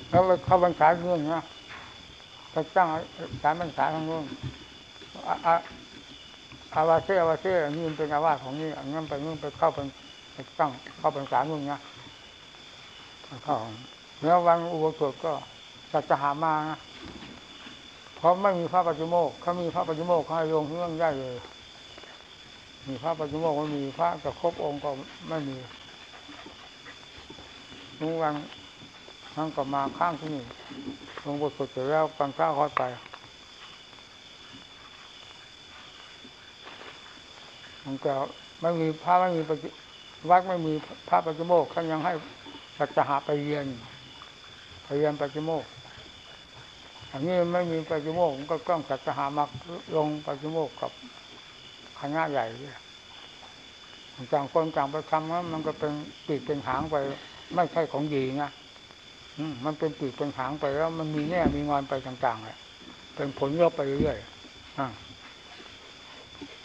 แล้วไปเข้าพรรษาเรื่องนะไปตั้งสารพรรษาทางนู้นอาวาเซอาวาเซนี่มันเป็นอาวาสของนี่งั้นไปนู่นไปเข้าไปตั้งเข้าพรรษานู่นนะเข้าแล้ววันอุโบสถก็จัดจะหามานะ เพราะไม่มีพระปัจจุโมกเขามีพระปัจจุโมกเขาให้ลงเรื่องได้เลย มีพระปัจจุโมกไม่มีพระจะครบองค์ก็ไม่มีทุกวันทั้งก็มาข้างที่นี่ลงบทสดเสร็จแล้วปังข้าวคอยไปมันก็ไม่มีพระไม่มีวัดไม่มีพระปัจจุโมกเขายังให้สัจจะหาไปเรียนไปเรียนปัจจุโมก อันนี้ไม่มีปัจจุโมกก็ต้องสัจหามาลงปัจจุโมกกับคณะใหญ่เลยต่างคนต่างไปทำแล้วมันก็เป็นปีกเป็นหางไป ไม่ใช่ของดีนะมันเป็นปีกเป็นหางไปแล้ว มันมีแง่มีงอนไปต่างๆเลยเป็นผลลบไปเรื่อยๆ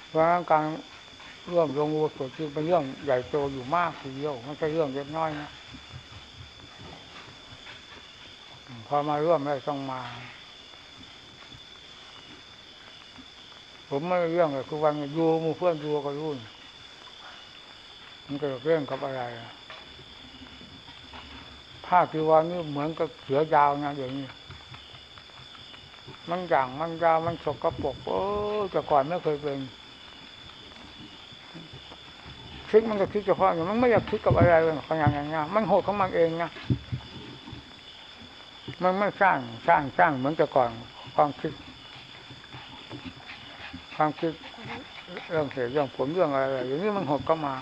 เพราะการร่วมลงวัวสดจึงเป็นเรื่องใหญ่โตอยู่มากทีเดียวไม่ใช่เรื่องเล็กน้อยนะพ อมาร่วมได้ต้องมา ผมไม่เรื่องเลยคือวันยูมูเพื่อนยูก็รู้มันก็เรื่องกับอะไรผ้าจีวรนี่เหมือนกับเสือยาวนะอย่างนี้มันอย่างมันยาวมันสกปรกโอ้แต่ก่อนไม่เคยเป็นคิดมันก็คิดเฉพาะอย่างมันไม่อยากคิดกับอะไรเลยอย่างอย่างเงี้ยมันโหดของมันเองนะ มันไม่สร้างสร้างสร้างเหมือนแต่ก่อนความคิด ความคิดเรื่องเหตุเรื่องผลเรื่องอะไรอย่างนี้มันหดก็มา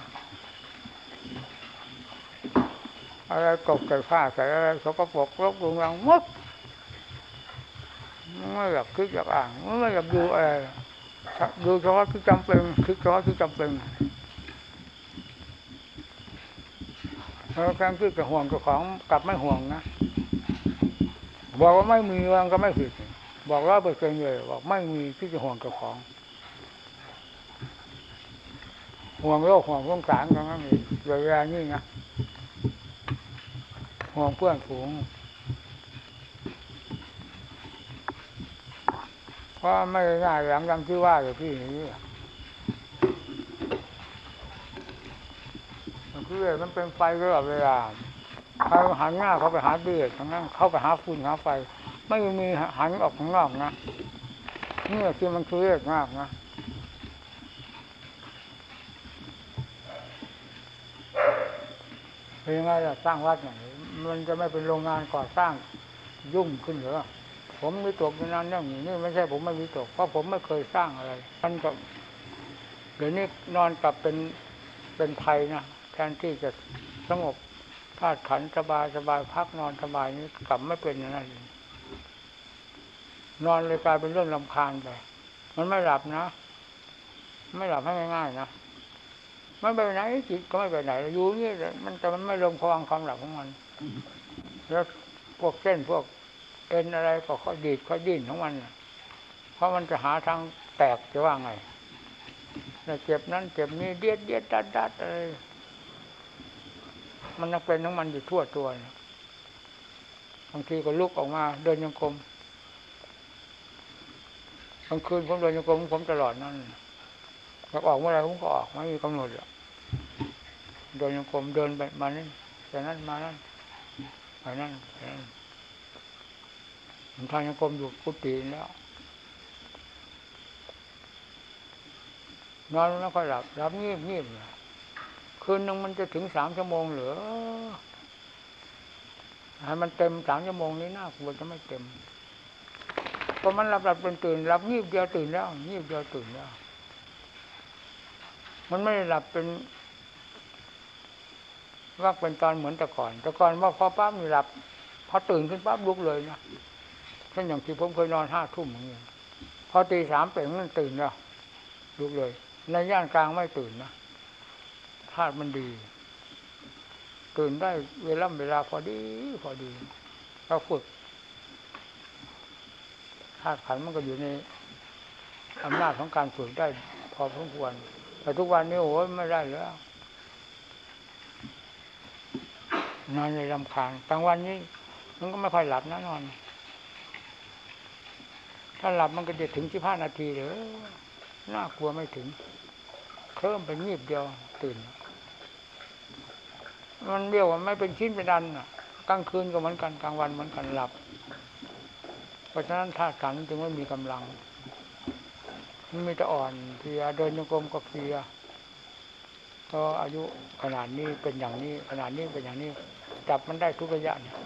อะไรกบไก่ผ้าใส่อะไรสกปรกรบกวนรังมดไม่อยากคิดอยากอ่านไม่อยากดูอะไรดูเฉพาะที่จำเป็นคิดเฉพาะที่จำเป็นแล้วการคิดกับห่วงกับของกลับไม่ห่วงนะ บอกว่าไม่มีวันก็ไม่ผิด บอกร้อยเปอร์เซ็นต์เลยบอกไม่มีที่จะห่วงกับของ ห่วงโลกห่วงสงสารกันนั่นเองเวลานี่นะห่วงเพื่อนฝูงเพราะไม่ง่ายอย่างยังที่ว่าอยู่ที่นี้มันคือมันเป็นไฟตลอดเวลา ใครหันหน้าเขาไปหาเดือดทั้งนั้นเข้าไปหาฝุ่นหาไฟ ไม่มีหันออกข้างนอกนะนี่ที่มันคือเรียกมากนะเป็นยังไงล่ะสร้างวัดอย่างนี้มันจะไม่เป็นโรงงานก่อสร้างยุ่งขึ้นหรอผมมีตกในนั้นเรื่องนี้นี่ไม่ใช่ผมไม่มีตกเพราะผมไม่เคยสร้างอะไรมันก็เดี๋ยวนี้นอนกลับเป็นเป็นภัยนะแทนที่จะสงบ ธาตุขันสบายสบายพักนอนสบายนี้กลับไม่เป็นอย่างนั้นนอนเลยกลายเป็นเรื่องลำคาญไปมันไม่หลับนะ ไม่หลับให้ง่ายๆนะไม่ไปไหนจิตก็ไม่ไปไหนอยู่นี่มันแต่มันไม่ลงพวังความหลับของมัน แล้วพวกเส้นพวกเอ็นอะไรก็ค่อยดีดค่อยดิ้นของมันเพราะมันจะหาทางแตกจะว่าไงเจ็บนั้นเจ็บนี้เดียดเดียดดัดดัดอะไร มันนักเป็นของมันอยู่ทั่วตัวบางทีก็ลุกออกมาเดินยังกรมกลางคืนผมเดินยังกรมผมตลอดนั่นอยากออกเมื่อไหรผมก็ออกไม่มีกำหนดหรอกเดินยังกรมเดินไปมานี่จากนั้นมานั่นไปนั่นไปนั่นผมทางยังกรมอยู่กุฏิแล้วนอนไม่ค่อยหลับหลับเงียบเงียบ คืนหนึ่งมันจะถึงสามชั่วโมงเหรือให้มันเต็มสามชั่วโมงนี้น่ากลัวจะไม่เต็มพราะมันหลับหลับตื่นตื่นหลับงีบเดียวตื่นแล้วงีบเดียวตื่นแล้ว มันไม่ได้หลับเป็นว่าเป็นตอนเหมือนแต่ก่อน แต่ก่อนว่าพอปั๊บมีหลับพอตื่นขึ้นปั๊บลุกเลยนะเช่นอย่างที่ผมเคยนอนห้าทุ่มอย่างเงี้ยพอตีสามเป่งนั่นตื่นแล้วลุกเลย ในย่านกลางไม่ตื่นนะาตุมันดีตื่นได้เวลาเวลาพอดี พอดีเราฝึกธาตุขันมันก็อยู่ในอำนาจของการฝึกได้ พอสมควร แต่ทุกวันนี้โอ้ยไม่ได้แล้วนอนในลำคาญกลางวันนี้ มันก็ไม่ค่อยหลับนะนอน ถ้าหลับมันก็จะถึงสิบห้านาทีหรือน่ากลัวไม่ถึงเคลิ้มไปงีบเดียวตื่น มันเรียกว่าไม่เป็นชิ้นเป็นอันน่ะกลางคืนก็เหมือนกันกลางวันเหมือนกันหลับ เพราะฉะนั้นธาตุขันจึงไม่มีกำลัง มันมีแต่อ่อนเพียเดินโยกมก็เพียก็อายุขนาดนี้เป็นอย่างนี้ ขนาดนี้เป็นอย่างนี้ จับมันได้ทุกระยะเนี่ย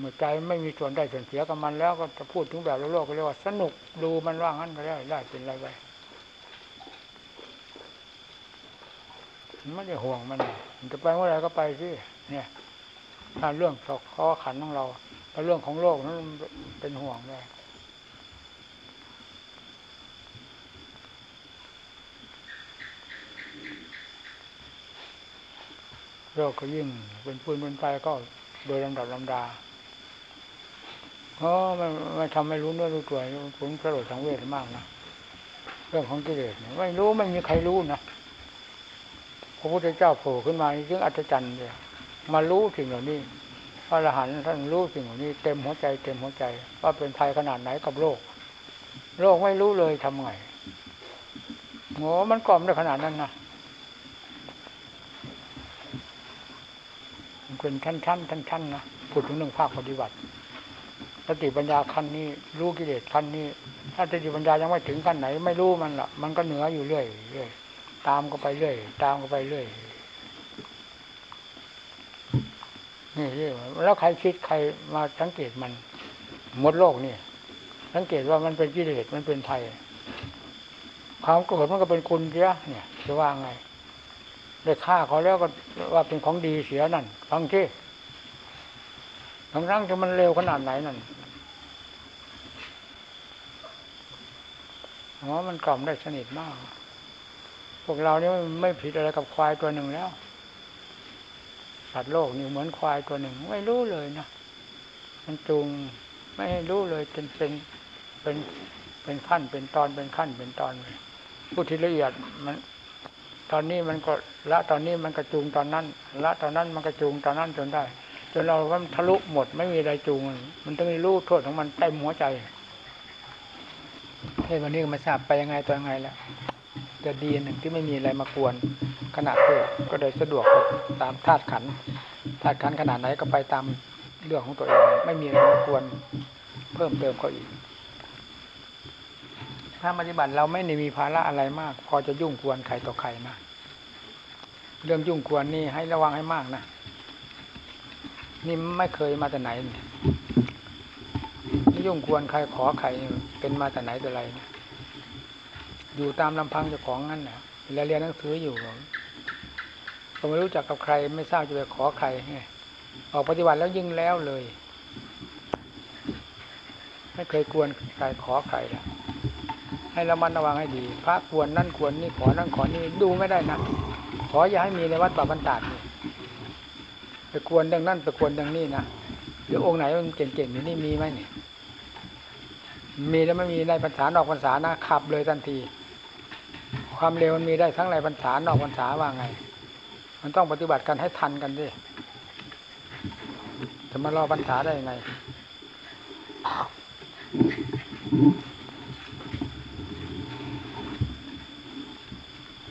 เมื่อใจไม่มีส่วนได้ส่วนเสียกับมันแล้วก็จะพูดถึงแบบโลกก็เรียกว่าสนุกดูมันว่างั้นก็ได้ได้เป็นไรไป ไม่ได้ห่วงมัน มันจะไปเมื่อไรก็ไปสิเนี่ยถ้าเรื่องสอกข้อขันของเราเรื่องของโลกนั้นเป็นห่วงได้โลกก็ยิ่งเป็นปืนเป็นไฟก็โดยลำดับลำดาเพราะมันมันทำไม่รู้เนื้อรู้ตัวผมกระโดดทางเวทมากนะเรื่องของกิเลสไม่รู้ไม่มีใครรู้นะ พระพุทธเจ้าโผล่ขึ้นมาจึงอัศจรรย์เลยมารู้สิ่งเหล่านี้พระอรหันต์ท่านรู้สิ่งเหล่านี้ เต็มหัวใจ เต็มหัวใจ ว่าเป็นภัยขนาดไหนกับโลก โลกไม่รู้เลยทำไงโง่มันกล่อมได้ขนาดนั้นนะมันเป็นชั้นๆชั้นๆนะพูดถึงเรื่องภาคปฏิบัติสติปัญญาขั้นนี้ รู้กิเลสขั้นนี้ ถ้าสติปัญญายังไม่ถึงขั้นไหน ไม่รู้มันละมันก็เหนืออยู่เรื่อยเรื่อย ตามก็ไปเรื่อยตามก็ไปเรื่อยนี่เรื่อยแล้วใครคิดใครมาสังเกตมันหมดโลกนี่สังเกตว่ามันเป็นกิเลสมันเป็นภัยความโกรธมันก็เป็นคุณเสียเนี่ยจะว่าไงได้ฆ่าเขาแล้วก็ว่าเป็นของดีเสียนั่นฟังที่ทั้งทั้งที่มันเร็วขนาดไหนนั่นอ๋อมันกล่อมได้สนิทมาก พวกเรานี่ไม่ผิดอะไรกับควายตัวหนึ่งแล้ว สัตว์โลกนี่เหมือนควายตัวหนึ่ง ไม่รู้เลยนะมันจูงไม่ให้รู้เลยเป็นเป็นเป็นเป็นขั้นเป็นตอนเป็นขั้นเป็นตอนเลยผู้ที่ละเอียดมัน ตอนนี้มันก็ละตอนนี้มันกระจูงตอนนั้น ละตอนนั้นมันกระจูงตอนนั้นจนได้ จนเราว่าทะลุหมดไม่มีอะไรจูง มันต้องมีรู้โทษของมันเต็มหัวใจเฮ้วันนี้ก็ม่ทราบไปยังไงตัวยังไงแล้ว จะดีหนึ่งที่ไม่มีอะไรมากวนขนาดเทศก็เลยสะดวกตามธาตุขันธาตุขันขนาดไหนก็ไปตามเรื่องของตัวเอง ไม่มีอะไรมาควรเพิ่มเติมเขาอีก ถ้าปฏิบัติเราไม่ได้มีภาระอะไรมาก พอจะยุ่งควรใครต่อใครนะเรื่องยุ่งควรนี่ให้ระวังให้มากนะนี่ไม่เคยมาแต่ไหนนี่ยุ่งควรใครขอใครเป็นมาแต่ไหนแต่ไรนี่ย อยู่ตามลำพังเจ้าของนั่นแหละเวลาเรียนหนังสืออยู่ก็ไม่รู้จักกับใคร ไม่ทราบจะไปขอใครไงออกปฏิบัติแล้วยิ่งแล้วเลย ไม่เคยกวนใครขอใครละให้ระมัดระวังให้ดี พระควรนั่นควรนี่ขอนั่นขอนี่ดูไม่ได้นะขออย่าให้มีในวัดป่าบรรดาดนี่ไปควรดังนั่นไปควรดังนี่นะเดี๋ยวองค์ไหนมันเก่งๆอยู่นี่มีไหมเนี่ยมีแล้วไม่มีในพรรษานอกพรรษานะขับเลยทันที ความเร็วมันมีได้ทั้งในพรรษานอกพรรษาว่าไง มันต้องปฏิบัติกันให้ทันกันดิจะมารอพรรษาได้ยังไง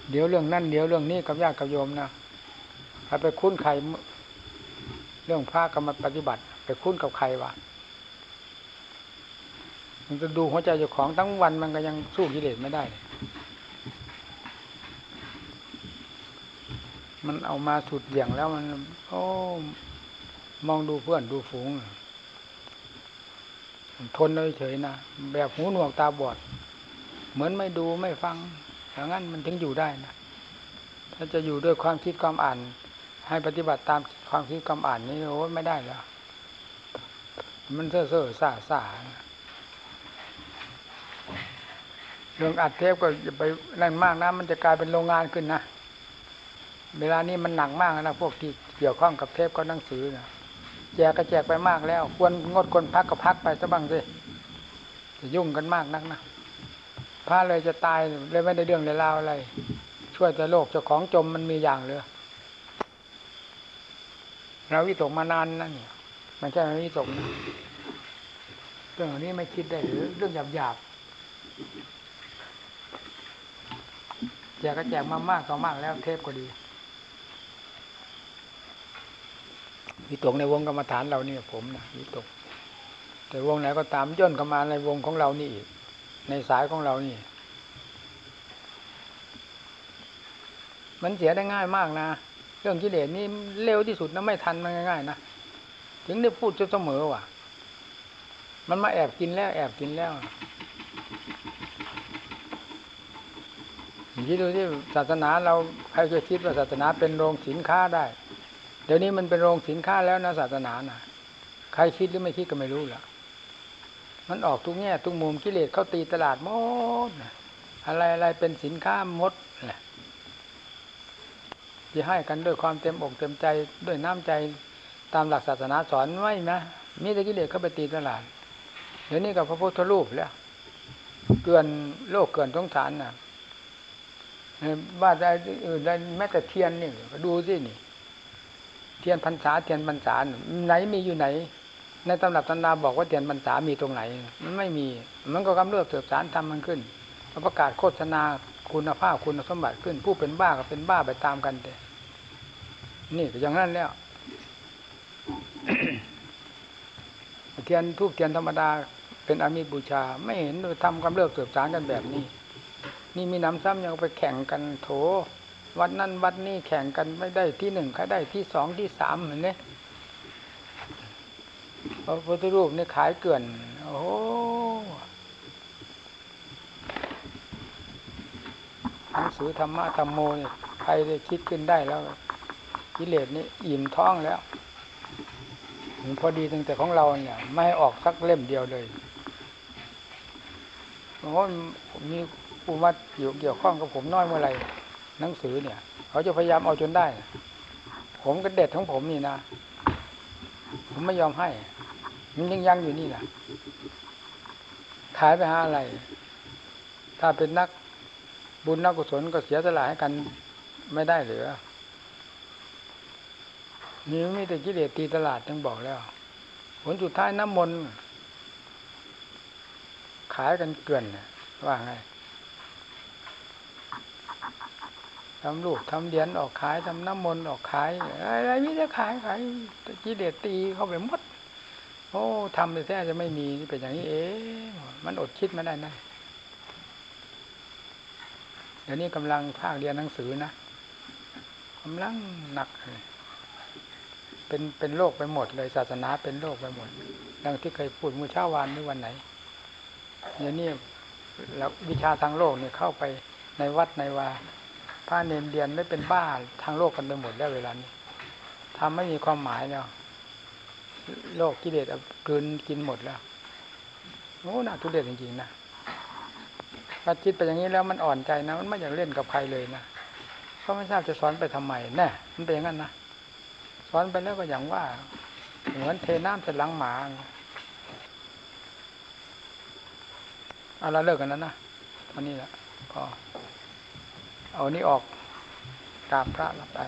เดี๋ยวเรื่องนั่นเดี๋ยวเรื่องนี้กับญาติกับโยมนะไปคุ้นใครเรื่องพระกรรมปฏิบัติ ไปคุ้นกับใครวะมันจะดูหัวใจเจ้าของทั้งวันมันก็ยังสู้กิเลสไม่ได้เลย มันเอามาสุดเหวี่ยงแล้วมันโอ้มองดูเพื่อนดูฝูงทนเลยเฉยนะแบบหูหนวกตาบอด เหมือนไม่ดูไม่ฟังอย่างนั้นมันถึงอยู่ได้นะถ้าจะอยู่ด้วยความคิดความอ่าน ให้ปฏิบัติตามความคิดความอ่านนี่โอ้ไม่ได้แล้วมันเซ่อเซ่อซ่าซาเรื่องอัดเทปก็อย่าไปนั่นมากนะมันจะกลายเป็นโรงงานขึ้นนะ เวลานี้มันหนักมากนะพวกที่เกี่ยวข้องกับเทปก็หนังสือนะแจกก็แจกไปมากแล้ว ควรงดคนพักก็พักไปซะบ้างสิจะยุ่งกันมากนักนะพระเลยจะตายเลยไม่ได้เรื่องเลยราวอะไร ช่วยแต่โลกเจ้าของจมมันมีอย่างเลยเราวิตกมานานนั่นเนี่ยมันแค่วิตกนะเรื่องนี้ไม่คิดได้หรือเรื่องหยาบหยาบแจกก็แจกมามากต่อมากแล้วเทพก็ดี วิตกในวงกรรมฐานเราเนี่ยผมนะวิตก แต่วงไหนก็ตามย่นเข้ามาในวงของเรานี่อีกในสายของเรานี่ มันเสียได้ง่ายมากนะ เรื่องกิเลสนี่เร็วที่สุดนะไม่ทันมันง่ายๆนะถึงได้พูดจนเสมอว่ะ มันมาแอบกินแล้ว แอบกินแล้วคิดดูที่ศาสนาเราใครจะคิดว่าศาสนาเป็นโรงสินค้าได้ เดี๋ยวนี้มันเป็นโรงสินค้าแล้วนะศาสนานะใครคิดหรือไม่คิดก็ไม่รู้ละมันออกทุกแง่ทุกมุมกิเลสเข้าตีตลาดหมดอะไรอะไรเป็นสินค้าหมดแหละที่ให้กันด้วยความเต็มอกเต็มใจด้วยน้ำใจตามหลักศาสนาสอนไม่นะมีแต่กิเลสเข้าไปตีตลาด เดี๋ยวนี้กับพระพุทธรูปแล้ว เกินโลกเกินสงสารนะว่าได้อื่นได้แม้แต่เทียนนี่ดูสินี่ ทียนพรรษาเทียนพรรษาไหนมีอยู่ไหน ในตำรับตำนาบอกว่าเทียนพรรษามีตรงไหน มันไม่มี มันก็กำเริบเสืบสารทำมันขึ้นประกาศโฆษณาคุณภาพคุณสมบัติขึ้น ผู้เป็นบ้าก็เป็นบ้าไปตามกันแต่นี่ก็อย่างนั้นแล้วเทียนทูบเทียนธรรมดาเป็นอามิบูชา ไม่เห็นทำกำเริบเสืบสารกันแบบนี้ นี่มีน้ำซ้ำยังไปแข่งกันโถ วัดนั้นวัดนี้แข่งกันไม่ได้ที่หนึ่งใครได้ที่สองที่สามเห็นไหมพระพุทธรูปนี่ขายเกลื่อน โอ้โหหนังสือธรรมะธรรมโมเนี่ยใครได้คิดขึ้นได้แล้วกิเลสนี่อิ่มท้องแล้วพอดีตั้งแต่ของเราเนี่ย ไม่ออกสักเล่มเดียวเลยโอ้มีอุมาเกี่ยวเกี่ยวข้องกับผมน้อยเมื่อไหร่ หนังสือเนี่ย เขาจะพยายามเอาจนได้ ผมก็เด็ดของผมนี่นะ ผมไม่ยอมให้ มันยังยังอยู่นี่นะขายไปหาอะไร ถ้าเป็นนักบุญนักกุศลก็เสียสละให้กันไม่ได้หรือ นี่ม่แต่กิเลสตีตลาดยังบอกแล้ว ผลสุดท้ายน้ำมนต์ขายกันเกลื่อนว่าไง ทำลูกทำเหรียญออกขายทำน้ำมนต์ออกขายอะไรมิจะขายขายกิเลสตีเข้าไปหมดโอ้ทำไปแท้จะไม่มีนี่เป็นอย่างนี้เองมันอดคิดไม่ได้นะเดี๋ยวนี้กำลังภาคเรียนหนังสือนะกำลังหนักเลยเป็นเป็นโรคไปหมดเลยศาสนาเป็นโรคไปหมดดังที่เคยพูดเมื่อเช้าวานนี้วันไหนเดี๋ยวนี้แล้ววิชาทางโลกเนี่ยเข้าไปในวัดในวา พระเนนเรียนไม่เป็นบ้าทางโลกกันไปหมดแล้วเวลานี้ทำไม่มีความหมายแล้วโลกกิเลสกลืนกินหมดแล้วโอ้น่าทุเรศจริงๆนะถ้าจิตไปอย่างนี้แล้วมันอ่อนใจนะมันไม่อยากเล่นกับใครเลยนะก็ไม่ทราบจะสอนไปทำไมแน่มันเป็นอย่างนั้นนะสอนไปแล้วก็อย่างว่า เหมือนเทน้ำใส่หลังหมาเอาละเลิกกันแล้วนะเท่นี้แหละพอ เอานี้ออกตามพระลับไป